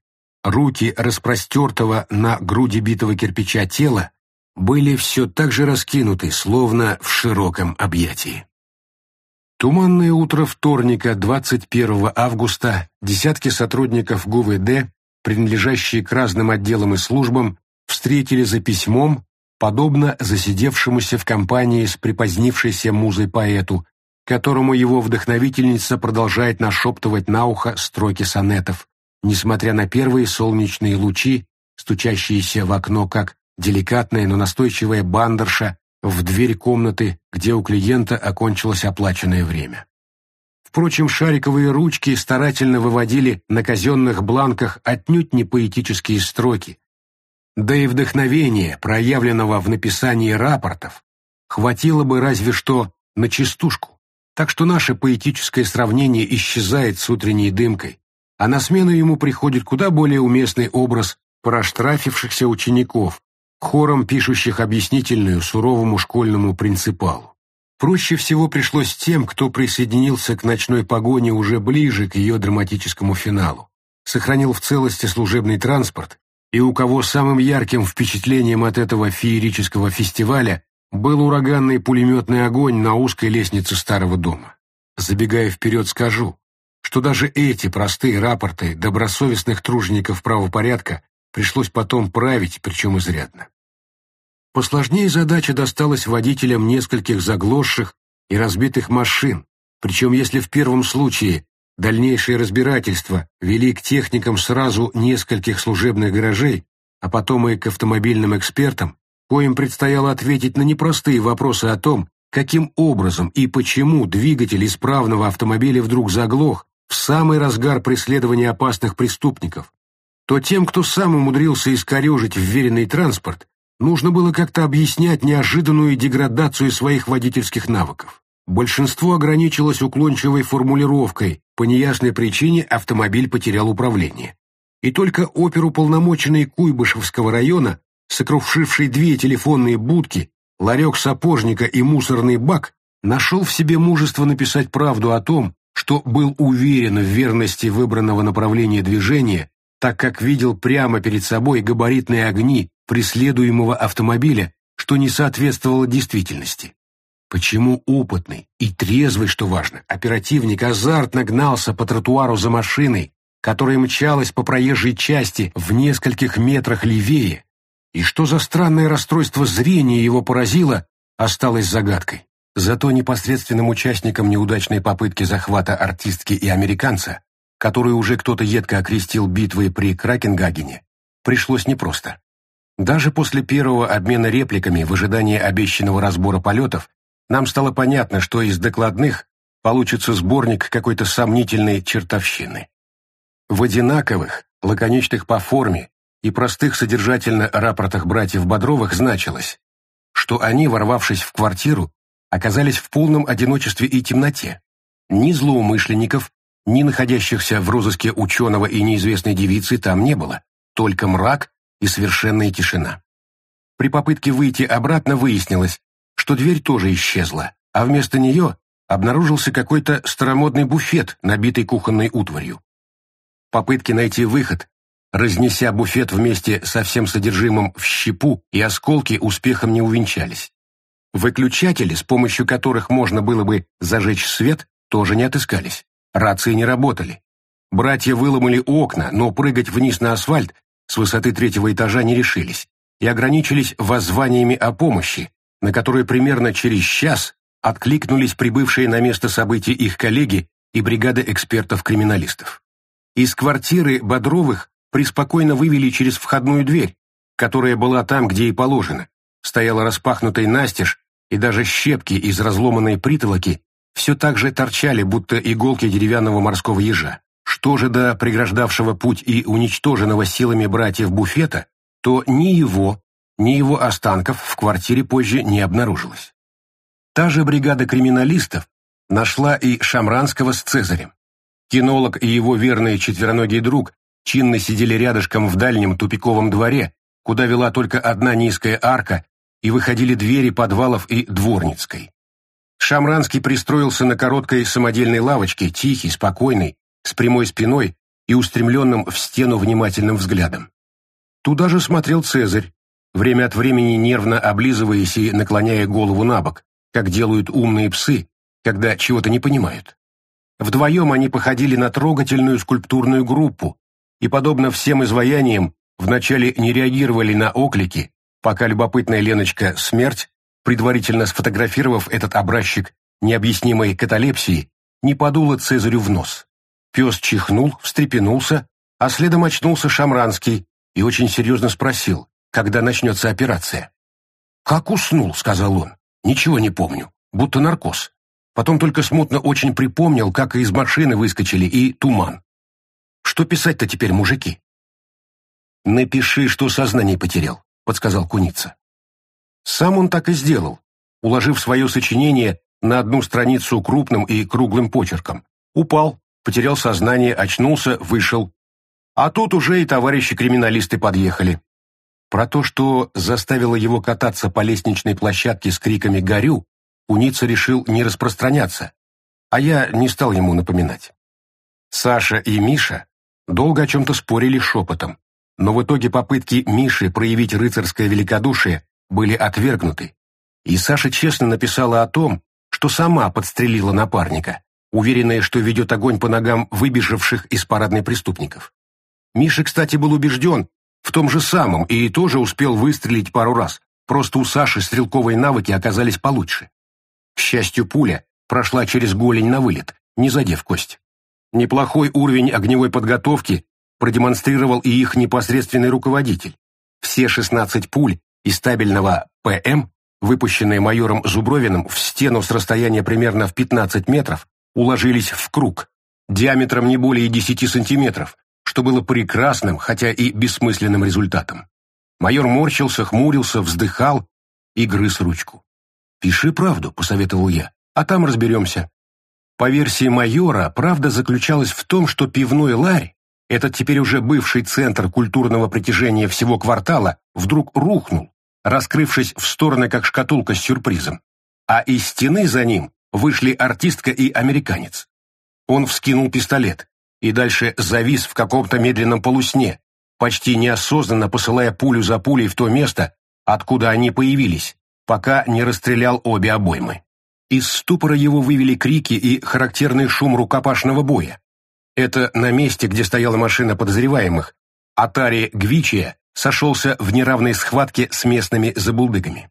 Руки распростертого на груди битого кирпича тела были все так же раскинуты, словно в широком объятии. Туманное утро вторника, 21 августа, десятки сотрудников ГУВД, принадлежащие к разным отделам и службам, встретили за письмом, подобно засидевшемуся в компании с припозднившейся музой поэту, которому его вдохновительница продолжает нашептывать на ухо строки сонетов, несмотря на первые солнечные лучи, стучащиеся в окно, как деликатная, но настойчивая бандерша в дверь комнаты, где у клиента окончилось оплаченное время. Впрочем, шариковые ручки старательно выводили на казенных бланках отнюдь не поэтические строки. Да и вдохновение, проявленного в написании рапортов, хватило бы разве что на частушку. Так что наше поэтическое сравнение исчезает с утренней дымкой, а на смену ему приходит куда более уместный образ проштрафившихся учеников, хором пишущих объяснительную суровому школьному принципалу. Проще всего пришлось тем, кто присоединился к ночной погоне уже ближе к ее драматическому финалу, сохранил в целости служебный транспорт и у кого самым ярким впечатлением от этого феерического фестиваля был ураганный пулеметный огонь на узкой лестнице старого дома. Забегая вперед, скажу, что даже эти простые рапорты добросовестных тружеников правопорядка пришлось потом править, причем изрядно. Посложнее задача досталась водителям нескольких заглохших и разбитых машин, причем если в первом случае дальнейшее разбирательство вели к техникам сразу нескольких служебных гаражей, а потом и к автомобильным экспертам, коим предстояло ответить на непростые вопросы о том, каким образом и почему двигатель исправного автомобиля вдруг заглох в самый разгар преследования опасных преступников, то тем, кто сам умудрился искорежить вверенный транспорт, нужно было как-то объяснять неожиданную деградацию своих водительских навыков. Большинство ограничилось уклончивой формулировкой «по неясной причине автомобиль потерял управление». И только оперуполномоченный Куйбышевского района, сокрушивший две телефонные будки, ларек сапожника и мусорный бак, нашел в себе мужество написать правду о том, что был уверен в верности выбранного направления движения, так как видел прямо перед собой габаритные огни преследуемого автомобиля, что не соответствовало действительности. Почему опытный и трезвый, что важно, оперативник азартно гнался по тротуару за машиной, которая мчалась по проезжей части в нескольких метрах левее, и что за странное расстройство зрения его поразило, осталось загадкой. Зато непосредственным участникам неудачной попытки захвата артистки и американца, которую уже кто-то едко окрестил битвой при Кракенгагене, пришлось непросто. Даже после первого обмена репликами в ожидании обещанного разбора полетов нам стало понятно, что из докладных получится сборник какой-то сомнительной чертовщины. В одинаковых, лаконичных по форме и простых содержательно рапортах братьев Бодровых значилось, что они, ворвавшись в квартиру, оказались в полном одиночестве и темноте. Ни злоумышленников, ни находящихся в розыске ученого и неизвестной девицы там не было, только мрак и совершенная тишина. При попытке выйти обратно выяснилось, что дверь тоже исчезла, а вместо нее обнаружился какой-то старомодный буфет, набитый кухонной утварью. Попытки найти выход, разнеся буфет вместе со всем содержимым в щепу и осколки успехом не увенчались. Выключатели, с помощью которых можно было бы зажечь свет, тоже не отыскались. Рации не работали. Братья выломали окна, но прыгать вниз на асфальт с высоты третьего этажа не решились и ограничились воззваниями о помощи, на которые примерно через час откликнулись прибывшие на место событий их коллеги и бригада экспертов-криминалистов. Из квартиры Бодровых преспокойно вывели через входную дверь, которая была там, где и положено, стояла распахнутой настежь, и даже щепки из разломанной притолоки все так же торчали, будто иголки деревянного морского ежа. Что же до преграждавшего путь и уничтоженного силами братьев буфета, то ни его, ни его останков в квартире позже не обнаружилось. Та же бригада криминалистов нашла и Шамранского с Цезарем. Кинолог и его верный четвероногий друг чинно сидели рядышком в дальнем тупиковом дворе, куда вела только одна низкая арка, и выходили двери подвалов и дворницкой. Шамранский пристроился на короткой самодельной лавочке, тихий, спокойный, с прямой спиной и устремленным в стену внимательным взглядом. Туда же смотрел Цезарь, время от времени нервно облизываясь и наклоняя голову на бок, как делают умные псы, когда чего-то не понимают. Вдвоем они походили на трогательную скульптурную группу и, подобно всем изваяниям, вначале не реагировали на оклики, пока любопытная Леночка «Смерть», предварительно сфотографировав этот образчик необъяснимой каталепсии, не подула Цезарю в нос. Пес чихнул, встрепенулся, а следом очнулся Шамранский и очень серьезно спросил, когда начнется операция. «Как уснул?» — сказал он. «Ничего не помню. Будто наркоз. Потом только смутно очень припомнил, как из машины выскочили, и туман. Что писать-то теперь, мужики?» «Напиши, что сознание потерял», — подсказал Куница. Сам он так и сделал, уложив свое сочинение на одну страницу крупным и круглым почерком. Упал, потерял сознание, очнулся, вышел. А тут уже и товарищи-криминалисты подъехали. Про то, что заставило его кататься по лестничной площадке с криками «Горю», Куница решил не распространяться, а я не стал ему напоминать. Саша и Миша долго о чем-то спорили шепотом, но в итоге попытки Миши проявить рыцарское великодушие были отвергнуты, и Саша честно написала о том, что сама подстрелила напарника, уверенная, что ведет огонь по ногам выбежавших из парадной преступников. Миша, кстати, был убежден в том же самом и тоже успел выстрелить пару раз, просто у Саши стрелковые навыки оказались получше. К счастью, пуля прошла через голень на вылет, не задев кость. Неплохой уровень огневой подготовки продемонстрировал и их непосредственный руководитель. Все 16 пуль из стабильного ПМ, выпущенные майором Зубровиным в стену с расстояния примерно в 15 метров, уложились в круг, диаметром не более 10 сантиметров, что было прекрасным, хотя и бессмысленным результатом. Майор морщился, хмурился, вздыхал и грыз ручку. «Пиши правду», — посоветовал я, — «а там разберемся». По версии майора, правда заключалась в том, что пивной ларь этот теперь уже бывший центр культурного притяжения всего квартала вдруг рухнул, раскрывшись в стороны как шкатулка с сюрпризом. А из стены за ним вышли артистка и американец. Он вскинул пистолет и дальше завис в каком-то медленном полусне, почти неосознанно посылая пулю за пулей в то место, откуда они появились, пока не расстрелял обе обоймы. Из ступора его вывели крики и характерный шум рукопашного боя. Это на месте, где стояла машина подозреваемых. Атари Гвичия сошелся в неравной схватке с местными забулдыгами.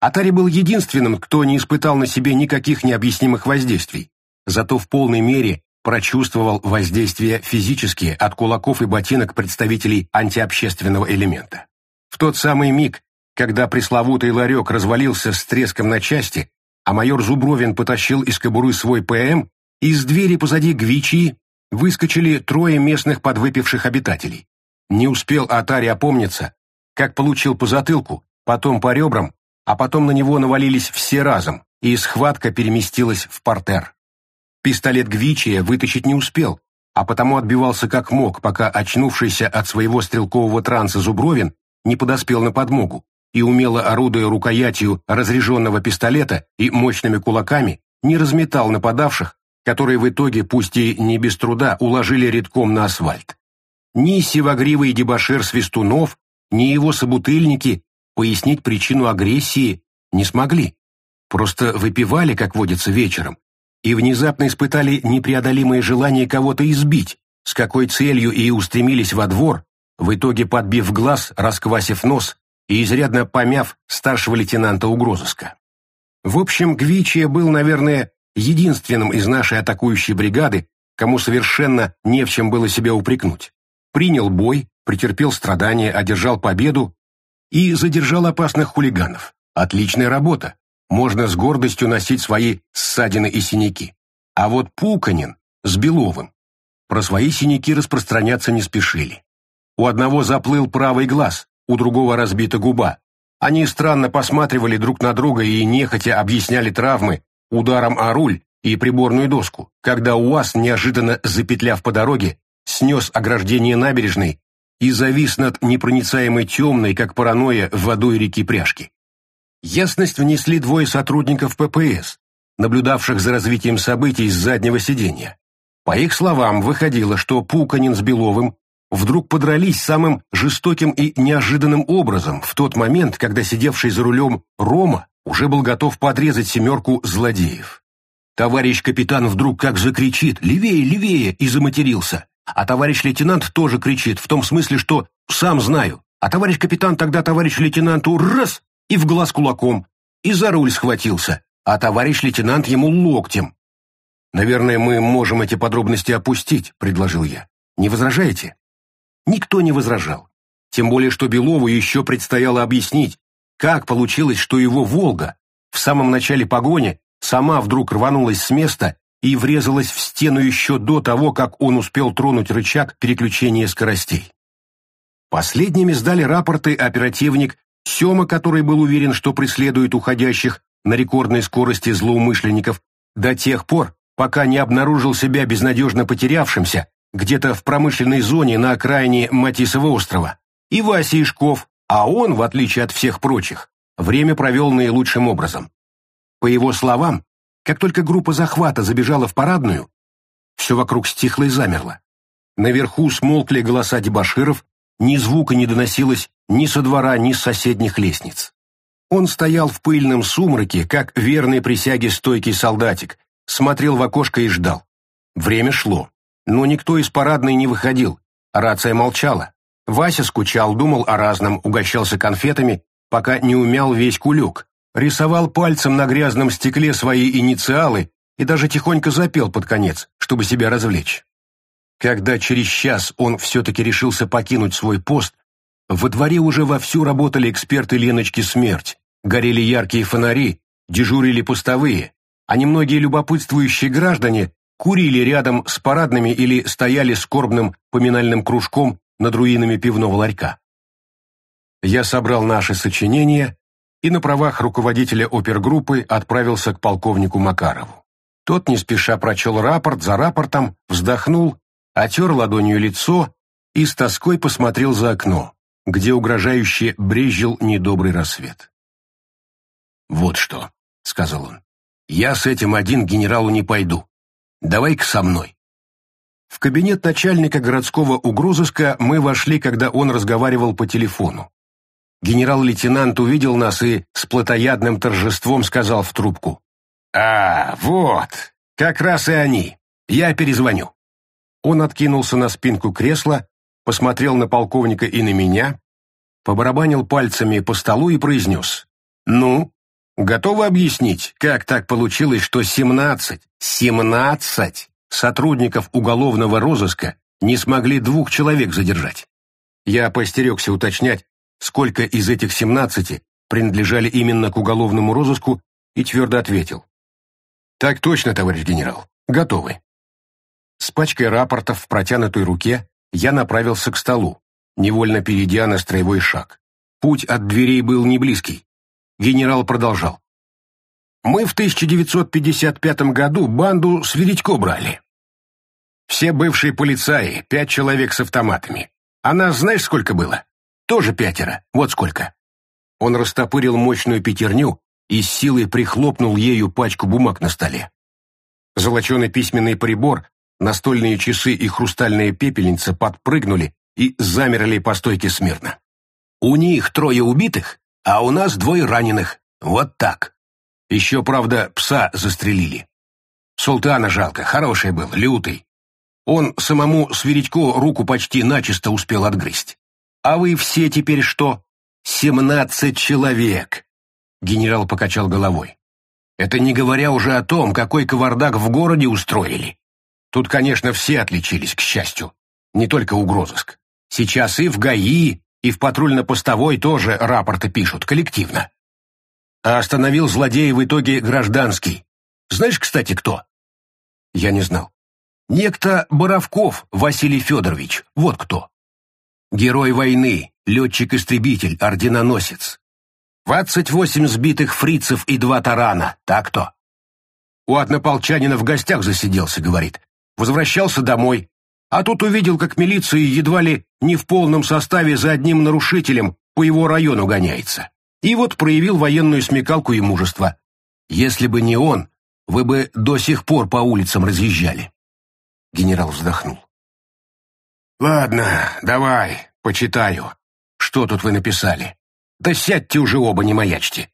Атари был единственным, кто не испытал на себе никаких необъяснимых воздействий, зато в полной мере прочувствовал воздействие физические от кулаков и ботинок представителей антиобщественного элемента. В тот самый миг, когда пресловутый ларек развалился с треском на части, а майор Зубровин потащил из кобуры свой ПМ, из двери позади Гвичии выскочили трое местных подвыпивших обитателей. Не успел Атари опомниться, как получил по затылку, потом по ребрам, а потом на него навалились все разом, и схватка переместилась в портер. Пистолет Гвичия вытащить не успел, а потому отбивался как мог, пока очнувшийся от своего стрелкового транса Зубровин не подоспел на подмогу и, умело орудуя рукоятью разряженного пистолета и мощными кулаками, не разметал нападавших, которые в итоге, пусть и не без труда, уложили редком на асфальт. Ни сивогривый дебошир Свистунов, ни его собутыльники пояснить причину агрессии не смогли. Просто выпивали, как водится, вечером, и внезапно испытали непреодолимое желание кого-то избить, с какой целью и устремились во двор, в итоге подбив глаз, расквасив нос и изрядно помяв старшего лейтенанта угрозыска. В общем, Гвичия был, наверное, единственным из нашей атакующей бригады, кому совершенно не в чем было себя упрекнуть. Принял бой, претерпел страдания, одержал победу и задержал опасных хулиганов. Отличная работа. Можно с гордостью носить свои ссадины и синяки. А вот Пуканин с Беловым про свои синяки распространяться не спешили. У одного заплыл правый глаз, у другого разбита губа. Они странно посматривали друг на друга и нехотя объясняли травмы ударом о руль и приборную доску, когда УАЗ, неожиданно запетляв по дороге, снес ограждение набережной и завис над непроницаемой темной, как паранойя, водой реки Пряжки. Ясность внесли двое сотрудников ППС, наблюдавших за развитием событий с заднего сиденья. По их словам, выходило, что Пуканин с Беловым вдруг подрались самым жестоким и неожиданным образом в тот момент, когда сидевший за рулем Рома уже был готов подрезать семерку злодеев. Товарищ капитан вдруг как закричит «Левее, левее!» и заматерился. А товарищ лейтенант тоже кричит, в том смысле, что «сам знаю». А товарищ капитан тогда товарищ лейтенанту раз и в глаз кулаком, и за руль схватился, а товарищ лейтенант ему локтем. «Наверное, мы можем эти подробности опустить», — предложил я. «Не возражаете?» Никто не возражал. Тем более, что Белову еще предстояло объяснить, как получилось, что его «Волга» в самом начале погони сама вдруг рванулась с места и врезалась в стену еще до того, как он успел тронуть рычаг переключения скоростей. Последними сдали рапорты оперативник Сема, который был уверен, что преследует уходящих на рекордной скорости злоумышленников до тех пор, пока не обнаружил себя безнадежно потерявшимся где-то в промышленной зоне на окраине Матисова острова, и Вася Ишков, а он, в отличие от всех прочих, время провел наилучшим образом. По его словам, как только группа захвата забежала в парадную, все вокруг стихло и замерло. Наверху смолкли голоса дебоширов, ни звука не доносилось ни со двора, ни с соседних лестниц. Он стоял в пыльном сумраке, как верный присяге стойкий солдатик, смотрел в окошко и ждал. Время шло, но никто из парадной не выходил, рация молчала. Вася скучал, думал о разном, угощался конфетами, пока не умял весь кулек, рисовал пальцем на грязном стекле свои инициалы и даже тихонько запел под конец, чтобы себя развлечь. Когда через час он все-таки решился покинуть свой пост, во дворе уже вовсю работали эксперты Леночки «Смерть», горели яркие фонари, дежурили пустовые, а немногие любопытствующие граждане курили рядом с парадными или стояли скорбным поминальным кружком над руинами пивного ларька. Я собрал наши сочинения и на правах руководителя опергруппы отправился к полковнику Макарову. Тот не спеша прочел рапорт за рапортом, вздохнул, отер ладонью лицо и с тоской посмотрел за окно, где угрожающе брезжил недобрый рассвет. «Вот что», — сказал он, — «я с этим один генералу не пойду. Давай-ка со мной». В кабинет начальника городского угрозыска мы вошли, когда он разговаривал по телефону. Генерал-лейтенант увидел нас и с плотоядным торжеством сказал в трубку. «А, вот, как раз и они. Я перезвоню». Он откинулся на спинку кресла, посмотрел на полковника и на меня, побарабанил пальцами по столу и произнес. «Ну, готовы объяснить, как так получилось, что семнадцать, семнадцать сотрудников уголовного розыска не смогли двух человек задержать?» Я постерегся уточнять, сколько из этих семнадцати принадлежали именно к уголовному розыску, и твердо ответил. «Так точно, товарищ генерал. Готовы». С пачкой рапортов в протянутой руке я направился к столу, невольно перейдя на строевой шаг. Путь от дверей был не близкий. Генерал продолжал. «Мы в 1955 году банду Сверидько брали. Все бывшие полицаи, пять человек с автоматами. А нас знаешь, сколько было? Тоже пятеро, вот сколько». Он растопырил мощную пятерню и с силой прихлопнул ею пачку бумаг на столе. Золоченый письменный прибор, настольные часы и хрустальная пепельница подпрыгнули и замерли по стойке смирно. У них трое убитых, а у нас двое раненых. Вот так. Еще, правда, пса застрелили. Султана жалко, хороший был, лютый. Он самому Сверидько руку почти начисто успел отгрызть. А вы все теперь что? Семнадцать человек. Генерал покачал головой. Это не говоря уже о том, какой кавардак в городе устроили. Тут, конечно, все отличились, к счастью. Не только угрозыск. Сейчас и в ГАИ, и в патрульно-постовой тоже рапорты пишут, коллективно. А остановил злодея в итоге гражданский. Знаешь, кстати, кто? Я не знал. Некто Боровков Василий Федорович, вот кто. Герой войны, летчик-истребитель, орденоносец. Двадцать восемь сбитых фрицев и два тарана, так-то. У однополчанина в гостях засиделся, говорит. Возвращался домой, а тут увидел, как милиция едва ли не в полном составе за одним нарушителем по его району гоняется. И вот проявил военную смекалку и мужество. Если бы не он, вы бы до сих пор по улицам разъезжали. Генерал вздохнул. «Ладно, давай, почитаю. Что тут вы написали? Да сядьте уже оба, не маячьте».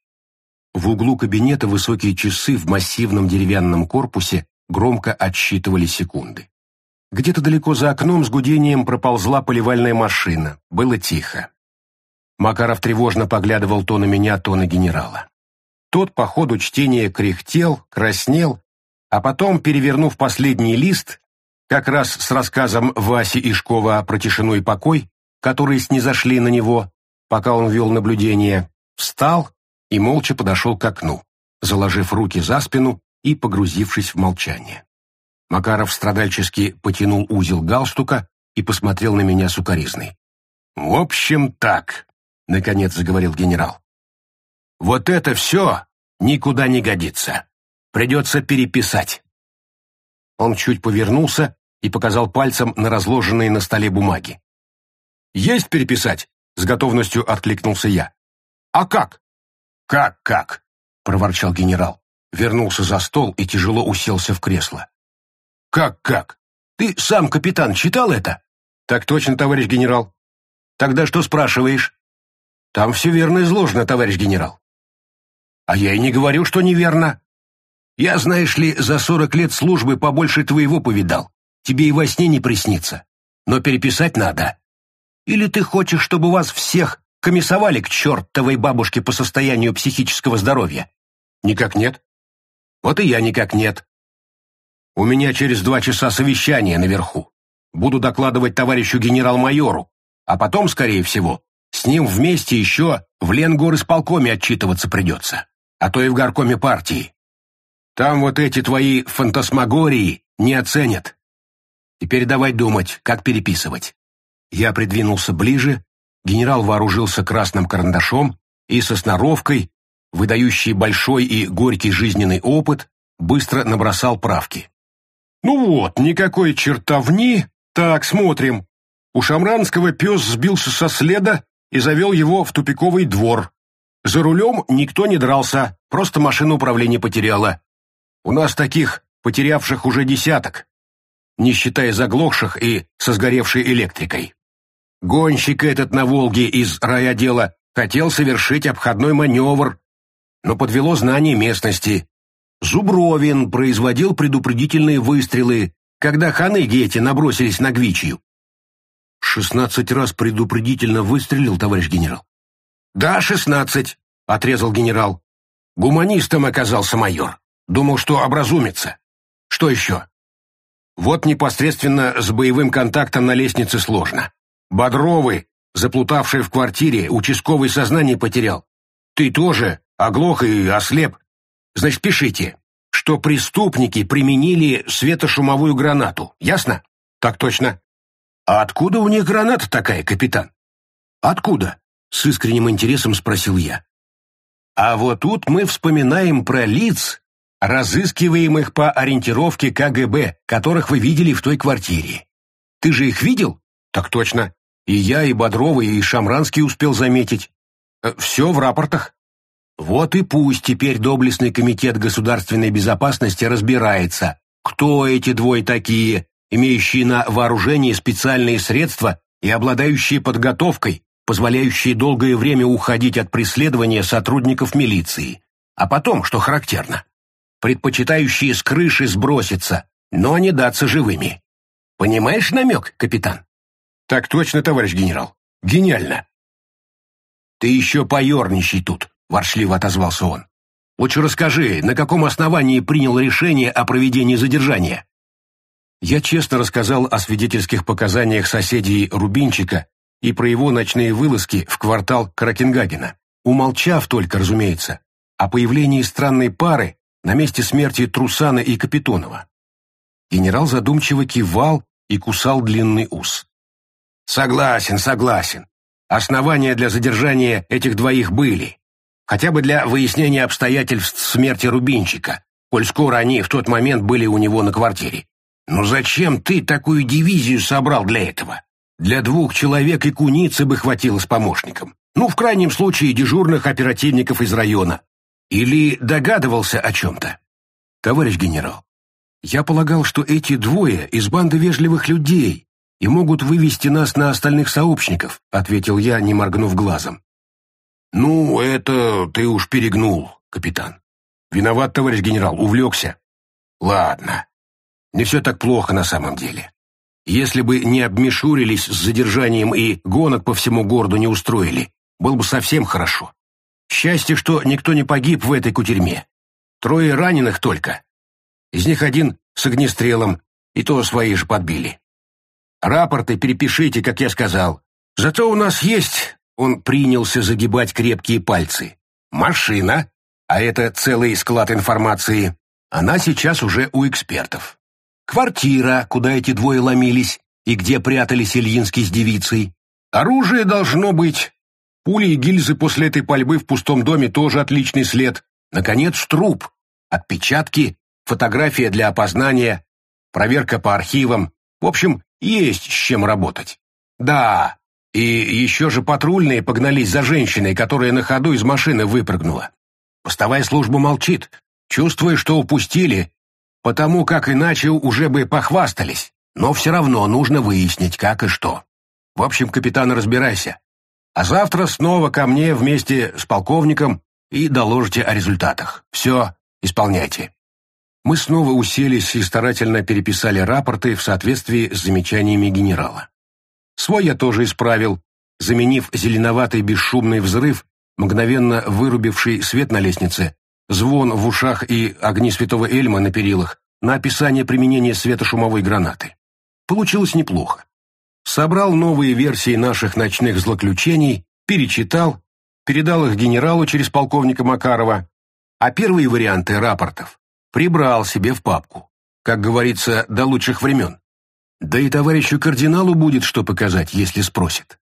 В углу кабинета высокие часы в массивном деревянном корпусе громко отсчитывали секунды. Где-то далеко за окном с гудением проползла поливальная машина. Было тихо. Макаров тревожно поглядывал то на меня, то на генерала. Тот по ходу чтения кряхтел, краснел, а потом, перевернув последний лист, как раз с рассказом Васи Ишкова про тишину и покой, которые снизошли на него, пока он вел наблюдение, встал и молча подошел к окну, заложив руки за спину и погрузившись в молчание. Макаров страдальчески потянул узел галстука и посмотрел на меня сукоризной. «В общем, так», — наконец заговорил генерал. «Вот это все никуда не годится. Придется переписать». Он чуть повернулся и показал пальцем на разложенные на столе бумаги. «Есть переписать?» — с готовностью откликнулся я. «А как?» «Как-как?» — проворчал генерал. Вернулся за стол и тяжело уселся в кресло. «Как-как? Ты сам, капитан, читал это?» «Так точно, товарищ генерал». «Тогда что спрашиваешь?» «Там все верно изложено, товарищ генерал». «А я и не говорю, что неверно. Я, знаешь ли, за сорок лет службы побольше твоего повидал. Тебе и во сне не приснится. Но переписать надо. Или ты хочешь, чтобы вас всех комиссовали к чертовой бабушке по состоянию психического здоровья?» «Никак нет». «Вот и я никак нет. У меня через два часа совещание наверху. Буду докладывать товарищу генерал-майору, а потом, скорее всего, с ним вместе еще в Ленгор исполкоме отчитываться придется, а то и в горкоме партии. Там вот эти твои фантасмагории не оценят. Теперь давай думать, как переписывать. Я придвинулся ближе, генерал вооружился красным карандашом и со сноровкой, выдающей большой и горький жизненный опыт, быстро набросал правки. Ну вот, никакой чертовни. Так, смотрим. У Шамранского пес сбился со следа и завел его в тупиковый двор. За рулем никто не дрался, просто машину управления потеряла. У нас таких потерявших уже десяток, не считая заглохших и со сгоревшей электрикой. Гонщик этот на «Волге» из райотдела хотел совершить обходной маневр, но подвело знание местности. Зубровин производил предупредительные выстрелы, когда ханыги эти набросились на Гвичью. «Шестнадцать раз предупредительно выстрелил, товарищ генерал?» «Да, шестнадцать», — отрезал генерал. «Гуманистом оказался майор. Думал, что образумится. Что еще?» «Вот непосредственно с боевым контактом на лестнице сложно. Бодровы, заплутавший в квартире, участковый сознание потерял. Ты тоже оглох и ослеп. Значит, пишите, что преступники применили светошумовую гранату. Ясно? Так точно. А откуда у них граната такая, капитан? Откуда? С искренним интересом спросил я. А вот тут мы вспоминаем про лиц, разыскиваемых по ориентировке КГБ, которых вы видели в той квартире. Ты же их видел? Так точно. И я, и Бодрова, и Шамранский успел заметить. Э, Все в рапортах. Вот и пусть теперь доблестный комитет государственной безопасности разбирается, кто эти двое такие, имеющие на вооружении специальные средства и обладающие подготовкой, позволяющие долгое время уходить от преследования сотрудников милиции, а потом, что характерно, предпочитающие с крыши сброситься, но не даться живыми. Понимаешь намек, капитан? Так точно, товарищ генерал. Гениально. Ты еще поерничай тут, воршливо отозвался он. Лучше расскажи, на каком основании принял решение о проведении задержания? Я честно рассказал о свидетельских показаниях соседей Рубинчика и про его ночные вылазки в квартал Кракенгагена, умолчав только, разумеется, о появлении странной пары на месте смерти Трусана и Капитонова. Генерал задумчиво кивал и кусал длинный ус. «Согласен, согласен. Основания для задержания этих двоих были. Хотя бы для выяснения обстоятельств смерти Рубинчика, коль скоро они в тот момент были у него на квартире. Но зачем ты такую дивизию собрал для этого? Для двух человек и куницы бы хватило с помощником. Ну, в крайнем случае, дежурных оперативников из района. Или догадывался о чем-то? Товарищ генерал, я полагал, что эти двое из банды вежливых людей и могут вывести нас на остальных сообщников, ответил я, не моргнув глазом. Ну, это ты уж перегнул, капитан. Виноват, товарищ генерал, увлекся. Ладно. Не все так плохо на самом деле. Если бы не обмешурились с задержанием и гонок по всему городу не устроили, было бы совсем хорошо. Счастье, что никто не погиб в этой кутерьме. Трое раненых только. Из них один с огнестрелом, и то свои же подбили. Рапорты перепишите, как я сказал. Зато у нас есть, он принялся загибать крепкие пальцы, машина, а это целый склад информации. Она сейчас уже у экспертов. Квартира, куда эти двое ломились, и где прятались Ильинский с девицей. Оружие должно быть. Пули и гильзы после этой пальбы в пустом доме тоже отличный след. Наконец, труп. Отпечатки, фотография для опознания, проверка по архивам. В общем, есть с чем работать. Да, и еще же патрульные погнались за женщиной, которая на ходу из машины выпрыгнула. Постовая служба молчит, чувствуя, что упустили, потому как иначе уже бы похвастались. Но все равно нужно выяснить, как и что. В общем, капитан, разбирайся. А завтра снова ко мне вместе с полковником и доложите о результатах. Все, исполняйте. Мы снова уселись и старательно переписали рапорты в соответствии с замечаниями генерала. Свой я тоже исправил, заменив зеленоватый бесшумный взрыв, мгновенно вырубивший свет на лестнице, звон в ушах и огни святого Эльма на перилах, на описание применения светошумовой гранаты. Получилось неплохо. Собрал новые версии наших ночных злоключений, перечитал, передал их генералу через полковника Макарова, а первые варианты рапортов прибрал себе в папку, как говорится, до лучших времен. Да и товарищу кардиналу будет что показать, если спросит.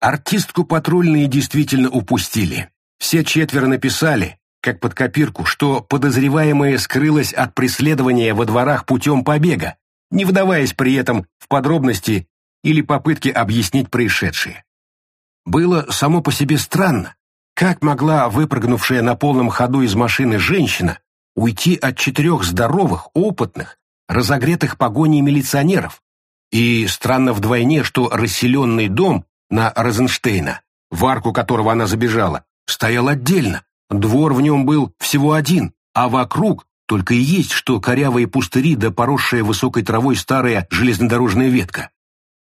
Артистку патрульные действительно упустили. Все четверо написали, как под копирку, что подозреваемая скрылась от преследования во дворах путем побега, не вдаваясь при этом в подробности или попытки объяснить происшедшее. Было само по себе странно, как могла выпрыгнувшая на полном ходу из машины женщина уйти от четырех здоровых, опытных, разогретых погоней милиционеров. И странно вдвойне, что расселенный дом на Розенштейна, в арку которого она забежала, стоял отдельно. Двор в нем был всего один, а вокруг только и есть, что корявые пустыри да поросшая высокой травой старая железнодорожная ветка.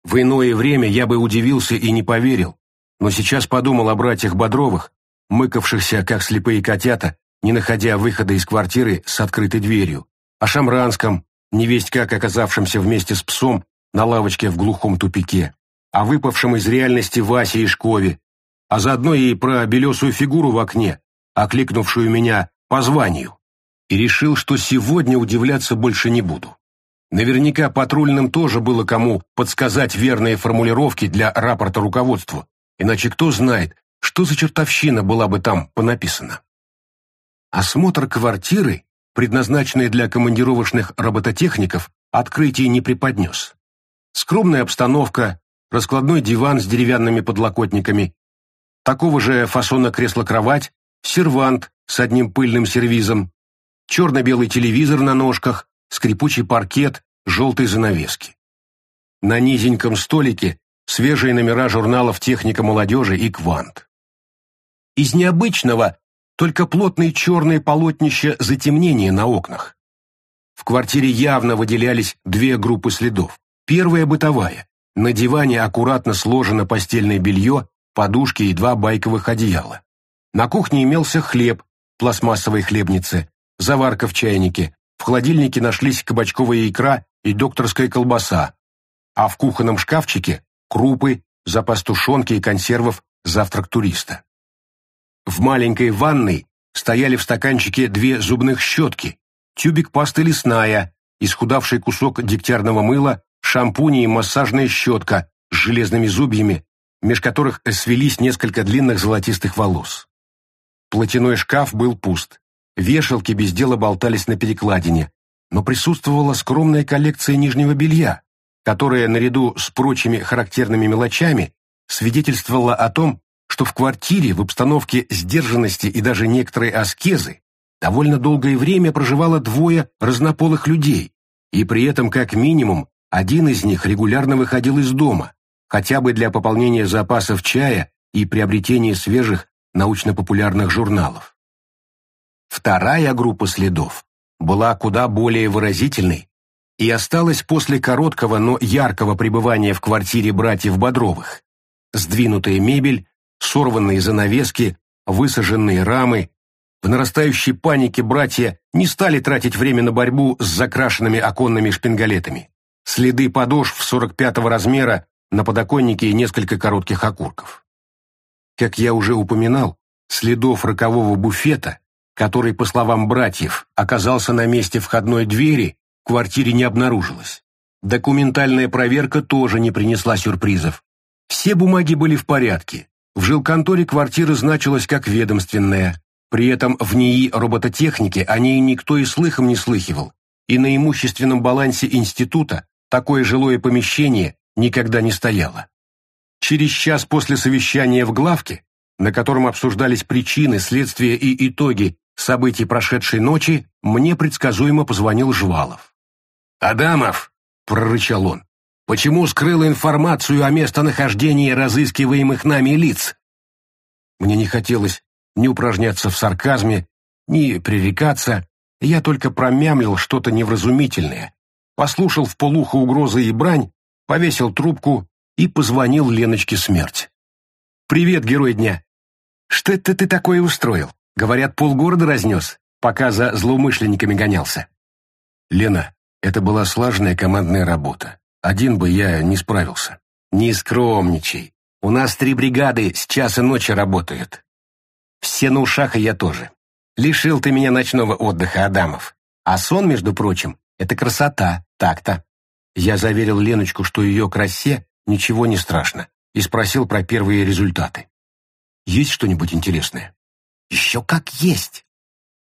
В иное время я бы удивился и не поверил, но сейчас подумал о братьях Бодровых, мыкавшихся, как слепые котята, не находя выхода из квартиры с открытой дверью, о Шамранском, невесть как оказавшемся вместе с псом на лавочке в глухом тупике, о выпавшем из реальности Васе Ишкове, а заодно и про белесую фигуру в окне, окликнувшую меня по званию, и решил, что сегодня удивляться больше не буду. Наверняка патрульным тоже было кому подсказать верные формулировки для рапорта руководству, иначе кто знает, что за чертовщина была бы там понаписана. Осмотр квартиры, предназначенной для командировочных робототехников, открытий не преподнес. Скромная обстановка, раскладной диван с деревянными подлокотниками, такого же фасона кресло-кровать, сервант с одним пыльным сервизом, черно-белый телевизор на ножках, скрипучий паркет, желтые занавески. На низеньком столике свежие номера журналов «Техника молодежи» и «Квант». Из необычного только плотные черные полотнища затемнения на окнах. В квартире явно выделялись две группы следов. Первая бытовая. На диване аккуратно сложено постельное белье, подушки и два байковых одеяла. На кухне имелся хлеб, пластмассовой хлебнице, заварка в чайнике, в холодильнике нашлись кабачковая икра и докторская колбаса, а в кухонном шкафчике крупы, запас тушенки и консервов «Завтрак туриста». В маленькой ванной стояли в стаканчике две зубных щетки, тюбик пасты лесная, исхудавший кусок дегтярного мыла, шампуни и массажная щетка с железными зубьями, меж которых свелись несколько длинных золотистых волос. Платяной шкаф был пуст. Вешалки без дела болтались на перекладине, но присутствовала скромная коллекция нижнего белья, которая, наряду с прочими характерными мелочами, свидетельствовала о том, что в квартире в обстановке сдержанности и даже некоторой аскезы довольно долгое время проживало двое разнополых людей, и при этом как минимум один из них регулярно выходил из дома, хотя бы для пополнения запасов чая и приобретения свежих научно-популярных журналов. Вторая группа следов была куда более выразительной и осталась после короткого, но яркого пребывания в квартире братьев Бодровых. Сдвинутая мебель, сорванные занавески, высаженные рамы. В нарастающей панике братья не стали тратить время на борьбу с закрашенными оконными шпингалетами. Следы подошв 45-го размера на подоконнике и несколько коротких окурков. Как я уже упоминал, следов рокового буфета, который, по словам братьев, оказался на месте входной двери, в квартире не обнаружилось. Документальная проверка тоже не принесла сюрпризов. Все бумаги были в порядке, в жилконторе квартира значилась как ведомственная, при этом в НИИ робототехники о ней никто и слыхом не слыхивал, и на имущественном балансе института такое жилое помещение никогда не стояло. Через час после совещания в главке, на котором обсуждались причины, следствия и итоги событий прошедшей ночи, мне предсказуемо позвонил Жвалов. «Адамов!» — прорычал он. Почему скрыла информацию о местонахождении разыскиваемых нами лиц? Мне не хотелось ни упражняться в сарказме, ни пререкаться, я только промямлил что-то невразумительное, послушал в полухо угрозы и брань, повесил трубку и позвонил Леночке смерть. «Привет, герой дня! Что это ты такое устроил? Говорят, полгорода разнес, пока за злоумышленниками гонялся». «Лена, это была слаженная командная работа. Один бы я не справился. Не скромничай. У нас три бригады с часа ночи работают. Все на ушах, и я тоже. Лишил ты меня ночного отдыха, Адамов. А сон, между прочим, это красота, так-то. Я заверил Леночку, что ее красе ничего не страшно, и спросил про первые результаты. Есть что-нибудь интересное? Еще как есть.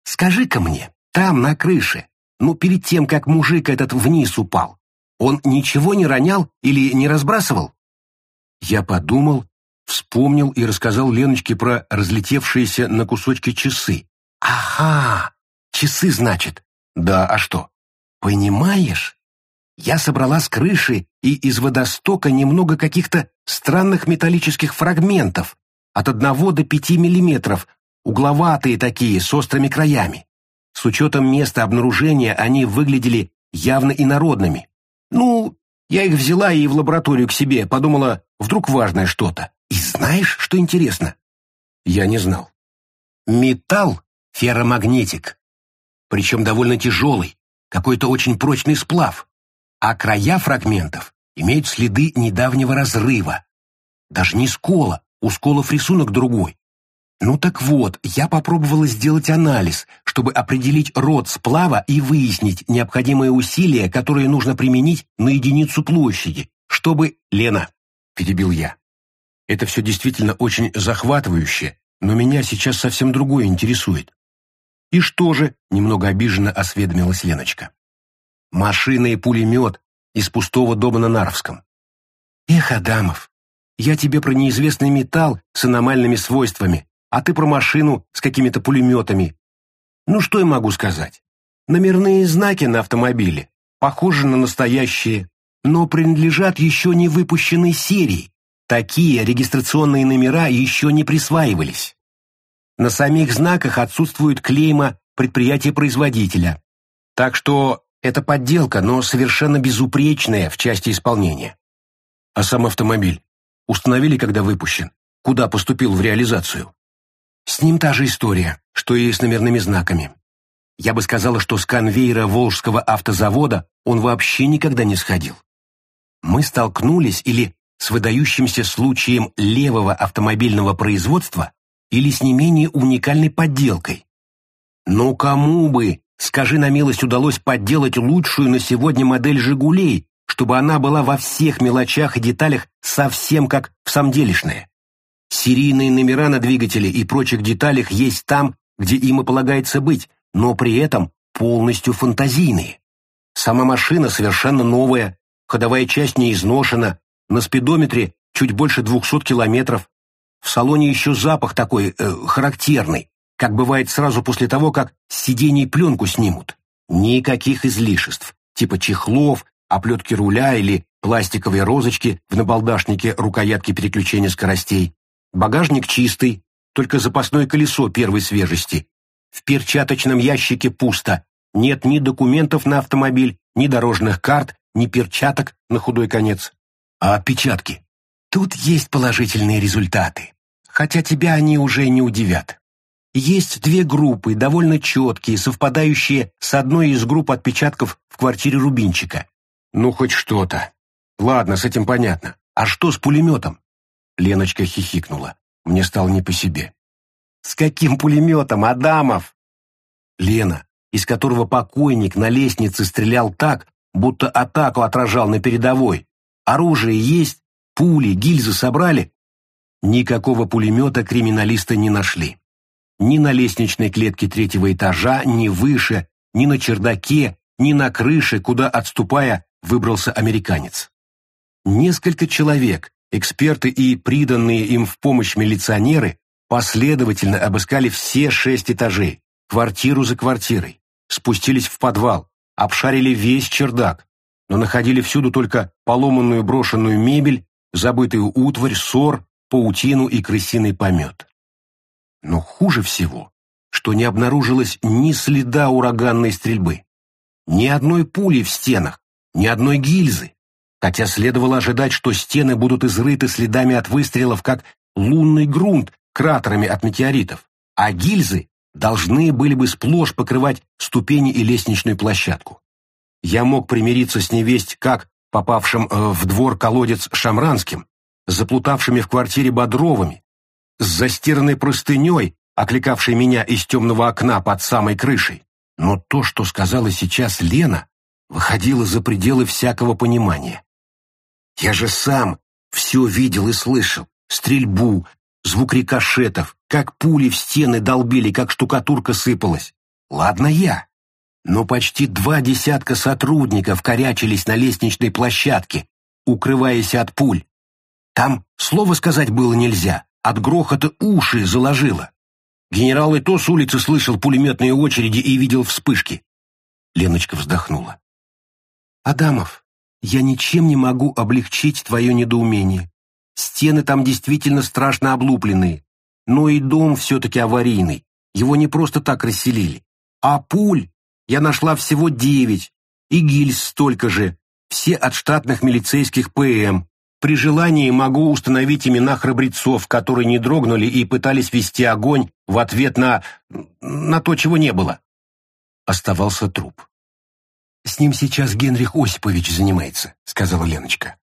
Скажи-ка мне, там, на крыше, ну, перед тем, как мужик этот вниз упал, он ничего не ронял или не разбрасывал? Я подумал, вспомнил и рассказал Леночке про разлетевшиеся на кусочки часы. Ага, часы, значит. Да, а что? Понимаешь? Я собрала с крыши и из водостока немного каких-то странных металлических фрагментов, от одного до пяти миллиметров, угловатые такие, с острыми краями. С учетом места обнаружения они выглядели явно инородными. Ну, я их взяла и в лабораторию к себе, подумала, вдруг важное что-то. И знаешь, что интересно? Я не знал. Металл — ферромагнетик. Причем довольно тяжелый, какой-то очень прочный сплав. А края фрагментов имеют следы недавнего разрыва. Даже не скола, у сколов рисунок другой. Ну так вот, я попробовала сделать анализ, чтобы определить род сплава и выяснить необходимые усилия, которые нужно применить на единицу площади, чтобы... Лена, перебил я. Это все действительно очень захватывающе, но меня сейчас совсем другое интересует. И что же, немного обиженно осведомилась Леночка. Машина и пулемет из пустого дома на Нарвском. Эх, Адамов, я тебе про неизвестный металл с аномальными свойствами, а ты про машину с какими-то пулеметами. Ну что я могу сказать? Номерные знаки на автомобиле похожи на настоящие, но принадлежат еще не выпущенной серии. Такие регистрационные номера еще не присваивались. На самих знаках отсутствует клейма предприятия-производителя. Так что это подделка, но совершенно безупречная в части исполнения. А сам автомобиль установили, когда выпущен, куда поступил в реализацию. С ним та же история, что и с номерными знаками. Я бы сказала, что с конвейера Волжского автозавода он вообще никогда не сходил. Мы столкнулись или с выдающимся случаем левого автомобильного производства, или с не менее уникальной подделкой. Но кому бы, скажи на милость, удалось подделать лучшую на сегодня модель «Жигулей», чтобы она была во всех мелочах и деталях совсем как в самделишная? Серийные номера на двигателе и прочих деталях есть там, где им и полагается быть, но при этом полностью фантазийные. Сама машина совершенно новая, ходовая часть не изношена, на спидометре чуть больше 200 километров. В салоне еще запах такой э, характерный, как бывает сразу после того, как с сидений пленку снимут. Никаких излишеств, типа чехлов, оплетки руля или пластиковые розочки в набалдашнике рукоятки переключения скоростей. Багажник чистый, только запасное колесо первой свежести. В перчаточном ящике пусто. Нет ни документов на автомобиль, ни дорожных карт, ни перчаток на худой конец. А отпечатки? Тут есть положительные результаты. Хотя тебя они уже не удивят. Есть две группы, довольно четкие, совпадающие с одной из групп отпечатков в квартире Рубинчика. Ну, хоть что-то. Ладно, с этим понятно. А что с пулеметом? Леночка хихикнула. Мне стало не по себе. «С каким пулеметом, Адамов?» Лена, из которого покойник на лестнице стрелял так, будто атаку отражал на передовой. Оружие есть, пули, гильзы собрали. Никакого пулемета криминалисты не нашли. Ни на лестничной клетке третьего этажа, ни выше, ни на чердаке, ни на крыше, куда, отступая, выбрался американец. Несколько человек, Эксперты и приданные им в помощь милиционеры последовательно обыскали все шесть этажей, квартиру за квартирой, спустились в подвал, обшарили весь чердак, но находили всюду только поломанную брошенную мебель, забытую утварь, ссор, паутину и крысиный помет. Но хуже всего, что не обнаружилось ни следа ураганной стрельбы, ни одной пули в стенах, ни одной гильзы, хотя следовало ожидать, что стены будут изрыты следами от выстрелов, как лунный грунт кратерами от метеоритов, а гильзы должны были бы сплошь покрывать ступени и лестничную площадку. Я мог примириться с невесть как попавшим э, в двор колодец Шамранским, заплутавшими в квартире Бодровыми, с застиранной простыней, окликавшей меня из темного окна под самой крышей. Но то, что сказала сейчас Лена, выходило за пределы всякого понимания. Я же сам все видел и слышал. Стрельбу, звук рикошетов, как пули в стены долбили, как штукатурка сыпалась. Ладно я. Но почти два десятка сотрудников корячились на лестничной площадке, укрываясь от пуль. Там слова сказать было нельзя, от грохота уши заложило. Генерал и то с улицы слышал пулеметные очереди и видел вспышки. Леночка вздохнула. «Адамов, я ничем не могу облегчить твое недоумение. Стены там действительно страшно облупленные. Но и дом все-таки аварийный. Его не просто так расселили. А пуль я нашла всего девять, и гильз столько же, все от штатных милицейских ПМ. При желании могу установить имена храбрецов, которые не дрогнули и пытались вести огонь в ответ на... на то, чего не было. Оставался труп. «С ним сейчас Генрих Осипович занимается», — сказала Леночка.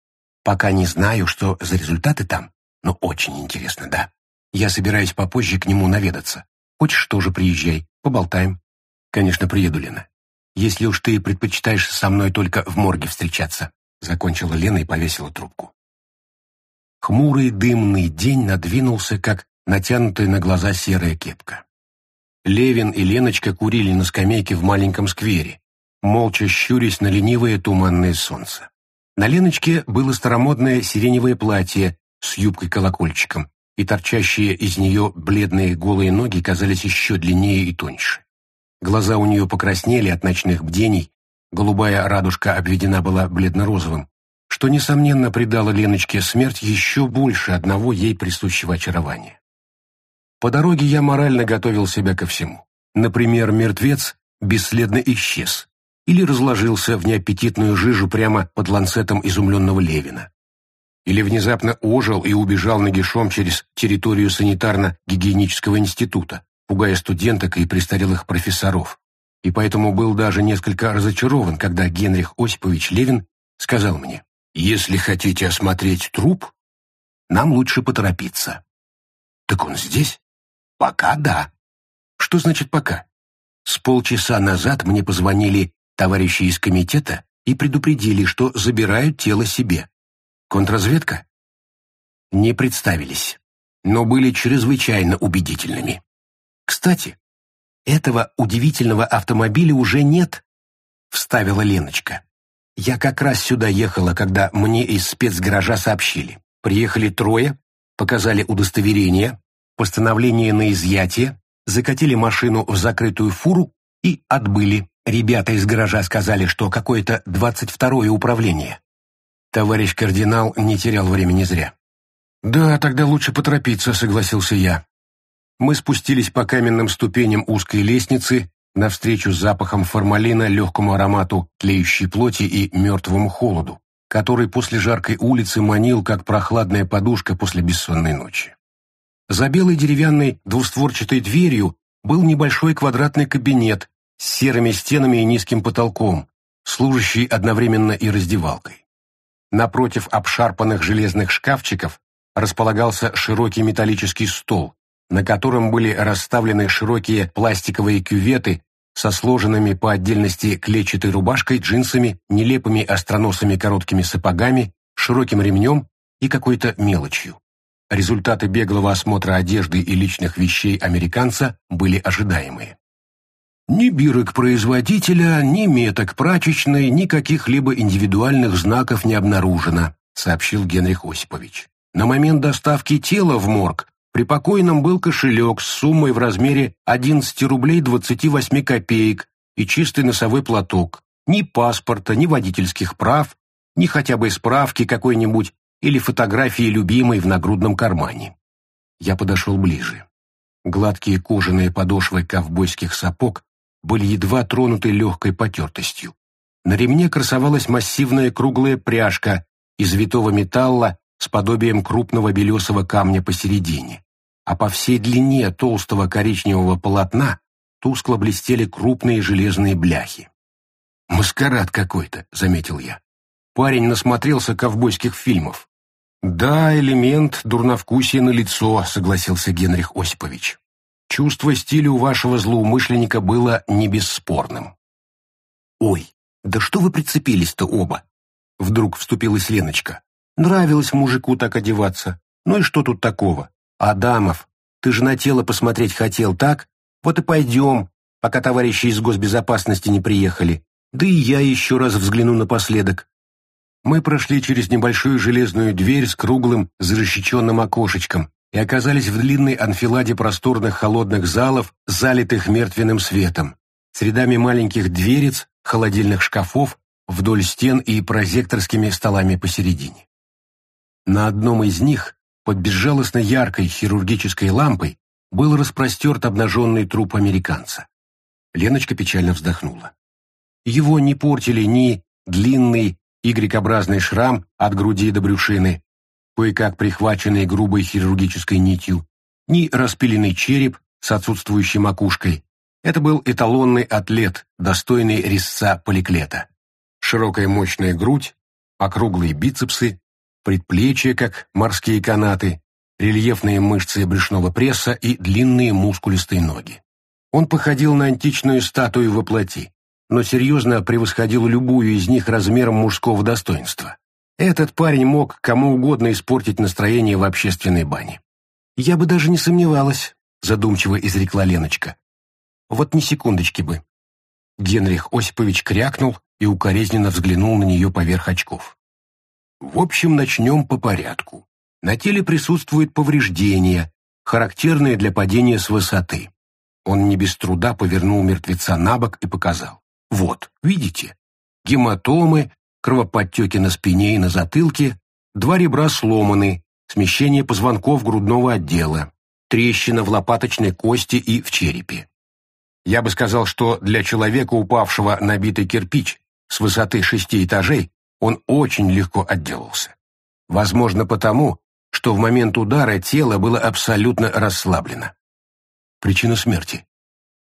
«Пока не знаю, что за результаты там, но очень интересно, да. Я собираюсь попозже к нему наведаться. Хочешь, тоже приезжай, поболтаем». «Конечно, приеду, Лена. Если уж ты предпочитаешь со мной только в морге встречаться», — закончила Лена и повесила трубку. Хмурый дымный день надвинулся, как натянутая на глаза серая кепка. Левин и Леночка курили на скамейке в маленьком сквере, молча щурясь на ленивое туманное солнце. На Леночке было старомодное сиреневое платье с юбкой-колокольчиком, и торчащие из нее бледные голые ноги казались еще длиннее и тоньше. Глаза у нее покраснели от ночных бдений, голубая радужка обведена была бледно-розовым, что, несомненно, придало Леночке смерть еще больше одного ей присущего очарования. По дороге я морально готовил себя ко всему. Например, мертвец бесследно исчез или разложился в неаппетитную жижу прямо под ланцетом изумленного Левина. Или внезапно ожил и убежал нагишом через территорию санитарно-гигиенического института, пугая студенток и престарелых профессоров. И поэтому был даже несколько разочарован, когда Генрих Осипович Левин сказал мне, «Если хотите осмотреть труп, нам лучше поторопиться». «Так он здесь?» «Пока да». «Что значит «пока»?» С полчаса назад мне позвонили товарищи из комитета и предупредили, что забирают тело себе. Контрразведка? Не представились, но были чрезвычайно убедительными. «Кстати, этого удивительного автомобиля уже нет», — вставила Леночка. «Я как раз сюда ехала, когда мне из спецгаража сообщили. Приехали трое, показали удостоверение, постановление на изъятие, закатили машину в закрытую фуру и отбыли. Ребята из гаража сказали, что какое-то двадцать второе управление». Товарищ кардинал не терял времени зря. «Да, тогда лучше поторопиться», — согласился я мы спустились по каменным ступеням узкой лестницы навстречу запахом формалина, легкому аромату тлеющей плоти и мертвому холоду, который после жаркой улицы манил, как прохладная подушка после бессонной ночи. За белой деревянной двустворчатой дверью был небольшой квадратный кабинет с серыми стенами и низким потолком, служащий одновременно и раздевалкой. Напротив обшарпанных железных шкафчиков располагался широкий металлический стол, на котором были расставлены широкие пластиковые кюветы со сложенными по отдельности клетчатой рубашкой, джинсами, нелепыми остроносыми короткими сапогами, широким ремнем и какой-то мелочью. Результаты беглого осмотра одежды и личных вещей американца были ожидаемые. Ни бирок производителя, ни меток прачечной, ни каких-либо индивидуальных знаков не обнаружено, сообщил Генрих Осипович. На момент доставки тела в морг при покойном был кошелек с суммой в размере 11 рублей 28 копеек и чистый носовой платок. Ни паспорта, ни водительских прав, ни хотя бы справки какой-нибудь или фотографии любимой в нагрудном кармане. Я подошел ближе. Гладкие кожаные подошвы ковбойских сапог были едва тронуты легкой потертостью. На ремне красовалась массивная круглая пряжка из витого металла с подобием крупного белесого камня посередине, а по всей длине толстого коричневого полотна тускло блестели крупные железные бляхи. «Маскарад какой-то», — заметил я. Парень насмотрелся ковбойских фильмов. «Да, элемент дурновкусия на лицо», — согласился Генрих Осипович. «Чувство стиля у вашего злоумышленника было не бесспорным». «Ой, да что вы прицепились-то оба?» Вдруг вступилась Леночка. Нравилось мужику так одеваться. Ну и что тут такого? Адамов, ты же на тело посмотреть хотел, так? Вот и пойдем, пока товарищи из госбезопасности не приехали. Да и я еще раз взгляну напоследок. Мы прошли через небольшую железную дверь с круглым защищенным окошечком и оказались в длинной анфиладе просторных холодных залов, залитых мертвенным светом, с рядами маленьких дверец, холодильных шкафов вдоль стен и прозекторскими столами посередине. На одном из них, под безжалостно яркой хирургической лампой, был распростерт обнаженный труп американца. Леночка печально вздохнула. Его не портили ни длинный Y-образный шрам от груди до брюшины, кое-как прихваченный грубой хирургической нитью, ни распиленный череп с отсутствующей макушкой. Это был эталонный атлет, достойный резца поликлета. Широкая мощная грудь, округлые бицепсы, предплечья, как морские канаты, рельефные мышцы брюшного пресса и длинные мускулистые ноги. Он походил на античную статую во плоти, но серьезно превосходил любую из них размером мужского достоинства. Этот парень мог кому угодно испортить настроение в общественной бане. «Я бы даже не сомневалась», — задумчиво изрекла Леночка. «Вот ни секундочки бы». Генрих Осипович крякнул и укоризненно взглянул на нее поверх очков. «В общем, начнем по порядку. На теле присутствуют повреждения, характерные для падения с высоты. Он не без труда повернул мертвеца на бок и показал. Вот, видите? Гематомы, кровоподтеки на спине и на затылке, два ребра сломаны, смещение позвонков грудного отдела, трещина в лопаточной кости и в черепе. Я бы сказал, что для человека, упавшего на битый кирпич с высоты шести этажей, он очень легко отделался. Возможно, потому, что в момент удара тело было абсолютно расслаблено. Причина смерти.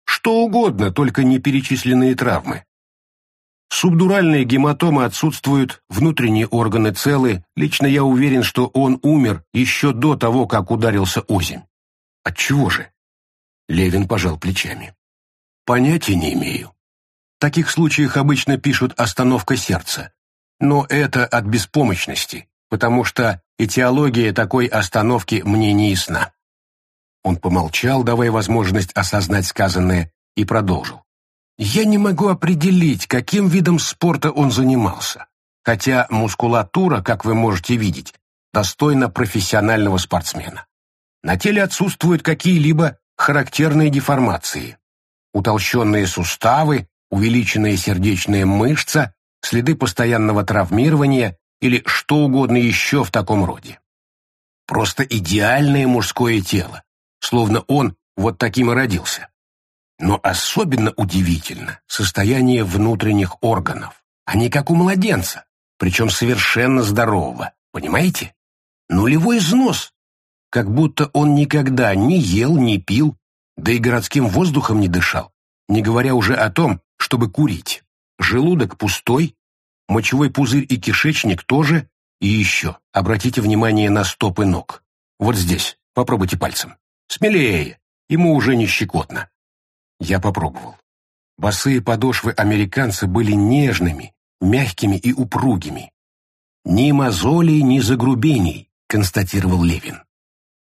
Что угодно, только не перечисленные травмы. Субдуральные гематомы отсутствуют, внутренние органы целы. Лично я уверен, что он умер еще до того, как ударился озимь. От чего же? Левин пожал плечами. Понятия не имею. В таких случаях обычно пишут «остановка сердца». Но это от беспомощности, потому что этиология такой остановки мне не ясна. Он помолчал, давая возможность осознать сказанное, и продолжил. «Я не могу определить, каким видом спорта он занимался, хотя мускулатура, как вы можете видеть, достойна профессионального спортсмена. На теле отсутствуют какие-либо характерные деформации, утолщенные суставы, увеличенная сердечная мышца, следы постоянного травмирования или что угодно еще в таком роде. Просто идеальное мужское тело, словно он вот таким и родился. Но особенно удивительно состояние внутренних органов. Они как у младенца, причем совершенно здорового, понимаете? Нулевой износ, как будто он никогда не ел, не пил, да и городским воздухом не дышал, не говоря уже о том, чтобы курить. Желудок пустой, мочевой пузырь и кишечник тоже, и еще, обратите внимание на стопы ног. Вот здесь, попробуйте пальцем. Смелее, ему уже не щекотно. Я попробовал. Босые подошвы американца были нежными, мягкими и упругими. «Ни мозолей, ни загрубений», — констатировал Левин.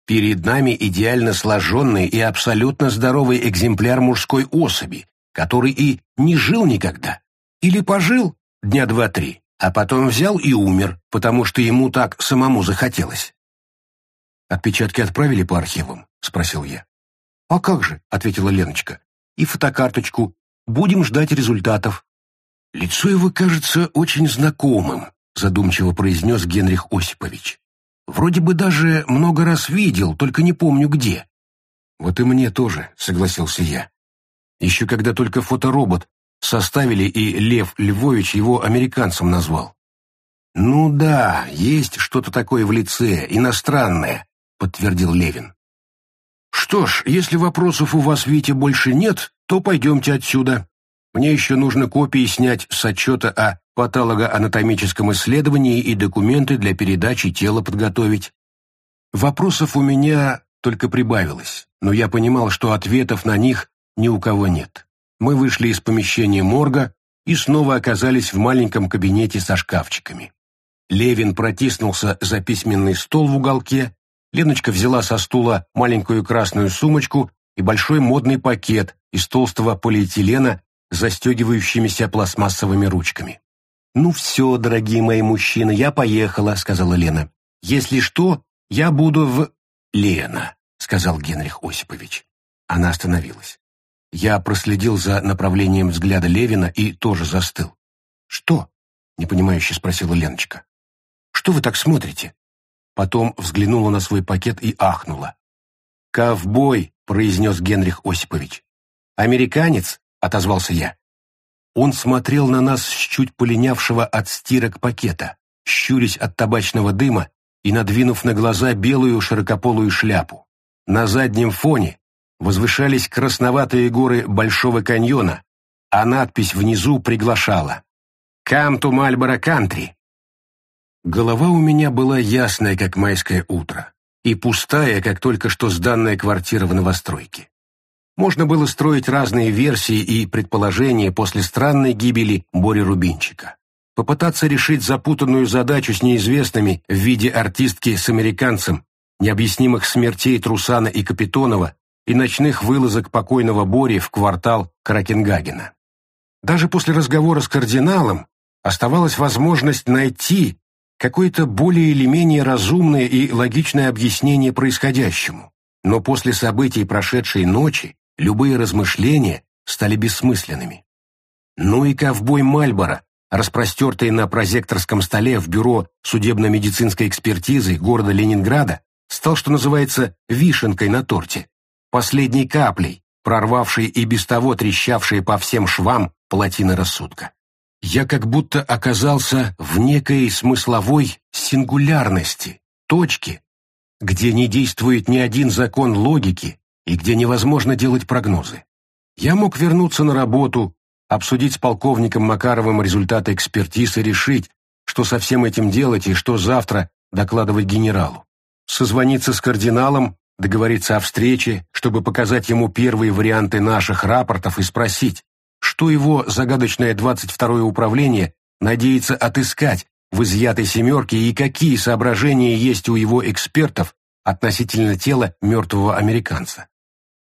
«Перед нами идеально сложенный и абсолютно здоровый экземпляр мужской особи, который и не жил никогда. Или пожил дня два-три, а потом взял и умер, потому что ему так самому захотелось. «Отпечатки отправили по архивам?» — спросил я. «А как же?» — ответила Леночка. «И фотокарточку. Будем ждать результатов». «Лицо его кажется очень знакомым», — задумчиво произнес Генрих Осипович. «Вроде бы даже много раз видел, только не помню где». «Вот и мне тоже», — согласился я. «Еще когда только фоторобот составили, и Лев Львович его американцем назвал». «Ну да, есть что-то такое в лице, иностранное», — подтвердил Левин. «Что ж, если вопросов у вас, Витя, больше нет, то пойдемте отсюда. Мне еще нужно копии снять с отчета о патологоанатомическом исследовании и документы для передачи тела подготовить. Вопросов у меня только прибавилось, но я понимал, что ответов на них ни у кого нет. Мы вышли из помещения морга и снова оказались в маленьком кабинете со шкафчиками. Левин протиснулся за письменный стол в уголке Леночка взяла со стула маленькую красную сумочку и большой модный пакет из толстого полиэтилена с застегивающимися пластмассовыми ручками. «Ну все, дорогие мои мужчины, я поехала», — сказала Лена. «Если что, я буду в...» «Лена», — сказал Генрих Осипович. Она остановилась. Я проследил за направлением взгляда Левина и тоже застыл. «Что?» — непонимающе спросила Леночка. «Что вы так смотрите?» Потом взглянула на свой пакет и ахнула. «Ковбой!» — произнес Генрих Осипович. «Американец, отозвался я. Он смотрел на нас с чуть полинявшего от стирок пакета, щурясь от табачного дыма и надвинув на глаза белую широкополую шляпу. На заднем фоне возвышались красноватые горы Большого каньона, а надпись внизу приглашала «Come to Marlboro Country». Голова у меня была ясная, как майское утро, и пустая, как только что сданная квартира в новостройке. Можно было строить разные версии и предположения после странной гибели Бори Рубинчика. Попытаться решить запутанную задачу с неизвестными в виде артистки с американцем, необъяснимых смертей Трусана и Капитонова и ночных вылазок покойного Бори в квартал Кракенгагена. Даже после разговора с кардиналом оставалась возможность найти какое-то более или менее разумное и логичное объяснение происходящему. Но после событий прошедшей ночи любые размышления стали бессмысленными. Ну и ковбой Мальборо, распростертый на прозекторском столе в бюро судебно-медицинской экспертизы города Ленинграда, стал, что называется, вишенкой на торте, последней каплей, прорвавшей и без того трещавшие по всем швам плотины рассудка. Я как будто оказался в некой смысловой сингулярности, точке, где не действует ни один закон логики и где невозможно делать прогнозы. Я мог вернуться на работу, обсудить с полковником Макаровым результаты экспертизы решить, что со всем этим делать и что завтра докладывать генералу. Созвониться с кардиналом, договориться о встрече, чтобы показать ему первые варианты наших рапортов и спросить, что его загадочное 22-е управление надеется отыскать в изъятой «семерке» и какие соображения есть у его экспертов относительно тела мертвого американца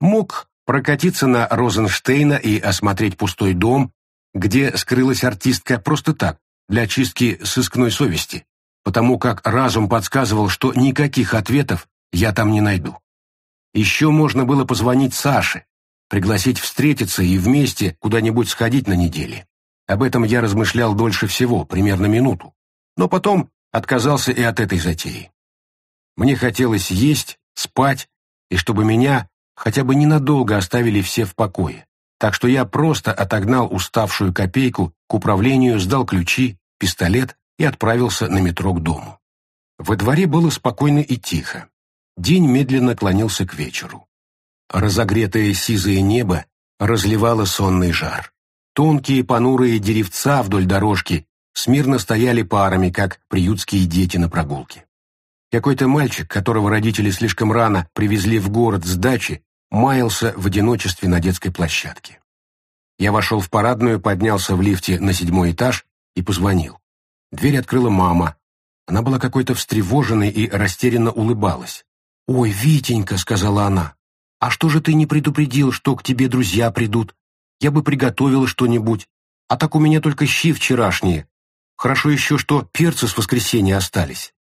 мог прокатиться на Розенштейна и осмотреть пустой дом, где скрылась артистка просто так, для очистки сыскной совести, потому как разум подсказывал, что никаких ответов я там не найду. Еще можно было позвонить Саше, пригласить встретиться и вместе куда-нибудь сходить на неделе. Об этом я размышлял дольше всего, примерно минуту, но потом отказался и от этой затеи. Мне хотелось есть, спать, и чтобы меня хотя бы ненадолго оставили все в покое. Так что я просто отогнал уставшую копейку к управлению, сдал ключи, пистолет и отправился на метро к дому. Во дворе было спокойно и тихо. День медленно клонился к вечеру. Разогретое сизое небо разливало сонный жар. Тонкие понурые деревца вдоль дорожки смирно стояли парами, как приютские дети на прогулке. Какой-то мальчик, которого родители слишком рано привезли в город с дачи, маялся в одиночестве на детской площадке. Я вошел в парадную, поднялся в лифте на седьмой этаж и позвонил. Дверь открыла мама. Она была какой-то встревоженной и растерянно улыбалась. «Ой, Витенька», — сказала она, — «а что же ты не предупредил, что к тебе друзья придут? Я бы приготовила что-нибудь. А так у меня только щи вчерашние. Хорошо еще, что перцы с воскресенья остались».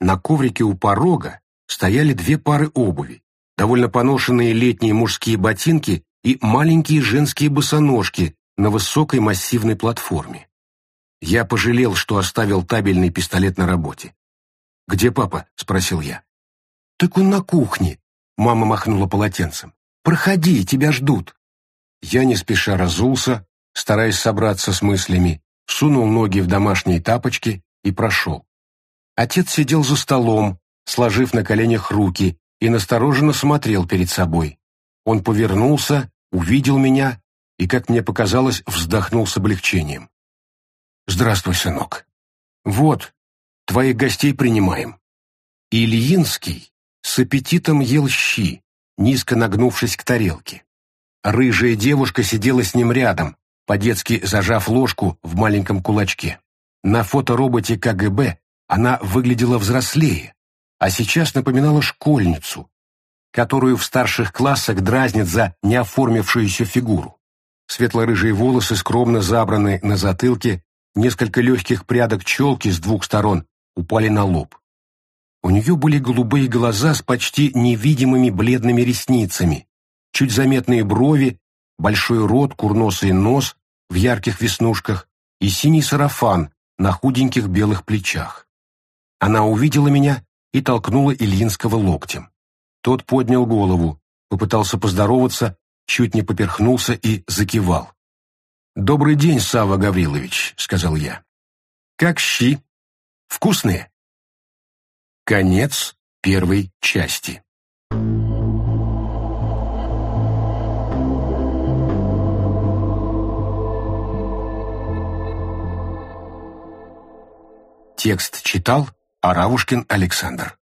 На коврике у порога стояли две пары обуви, довольно поношенные летние мужские ботинки и маленькие женские босоножки на высокой массивной платформе. Я пожалел, что оставил табельный пистолет на работе. «Где папа?» — спросил я. «Так он на кухне», — мама махнула полотенцем. «Проходи, тебя ждут». Я не спеша разулся, стараясь собраться с мыслями, сунул ноги в домашние тапочки и прошел. Отец сидел за столом, сложив на коленях руки, и настороженно смотрел перед собой. Он повернулся, увидел меня и, как мне показалось, вздохнул с облегчением. «Здравствуй, сынок. Вот, твоих гостей принимаем». Ильинский с аппетитом ел щи, низко нагнувшись к тарелке. Рыжая девушка сидела с ним рядом, по-детски зажав ложку в маленьком кулачке. На фотороботе КГБ она выглядела взрослее, а сейчас напоминала школьницу, которую в старших классах дразнят за неоформившуюся фигуру. Светло-рыжие волосы скромно забраны на затылке, несколько легких прядок челки с двух сторон упали на лоб. У нее были голубые глаза с почти невидимыми бледными ресницами, чуть заметные брови, большой рот, курносый нос в ярких веснушках и синий сарафан на худеньких белых плечах. Она увидела меня и толкнула Ильинского локтем. Тот поднял голову, попытался поздороваться, чуть не поперхнулся и закивал. «Добрый день, Сава Гаврилович», — сказал я. «Как щи? Вкусные?» Конец первой части. Текст читал Аравушкин Александр.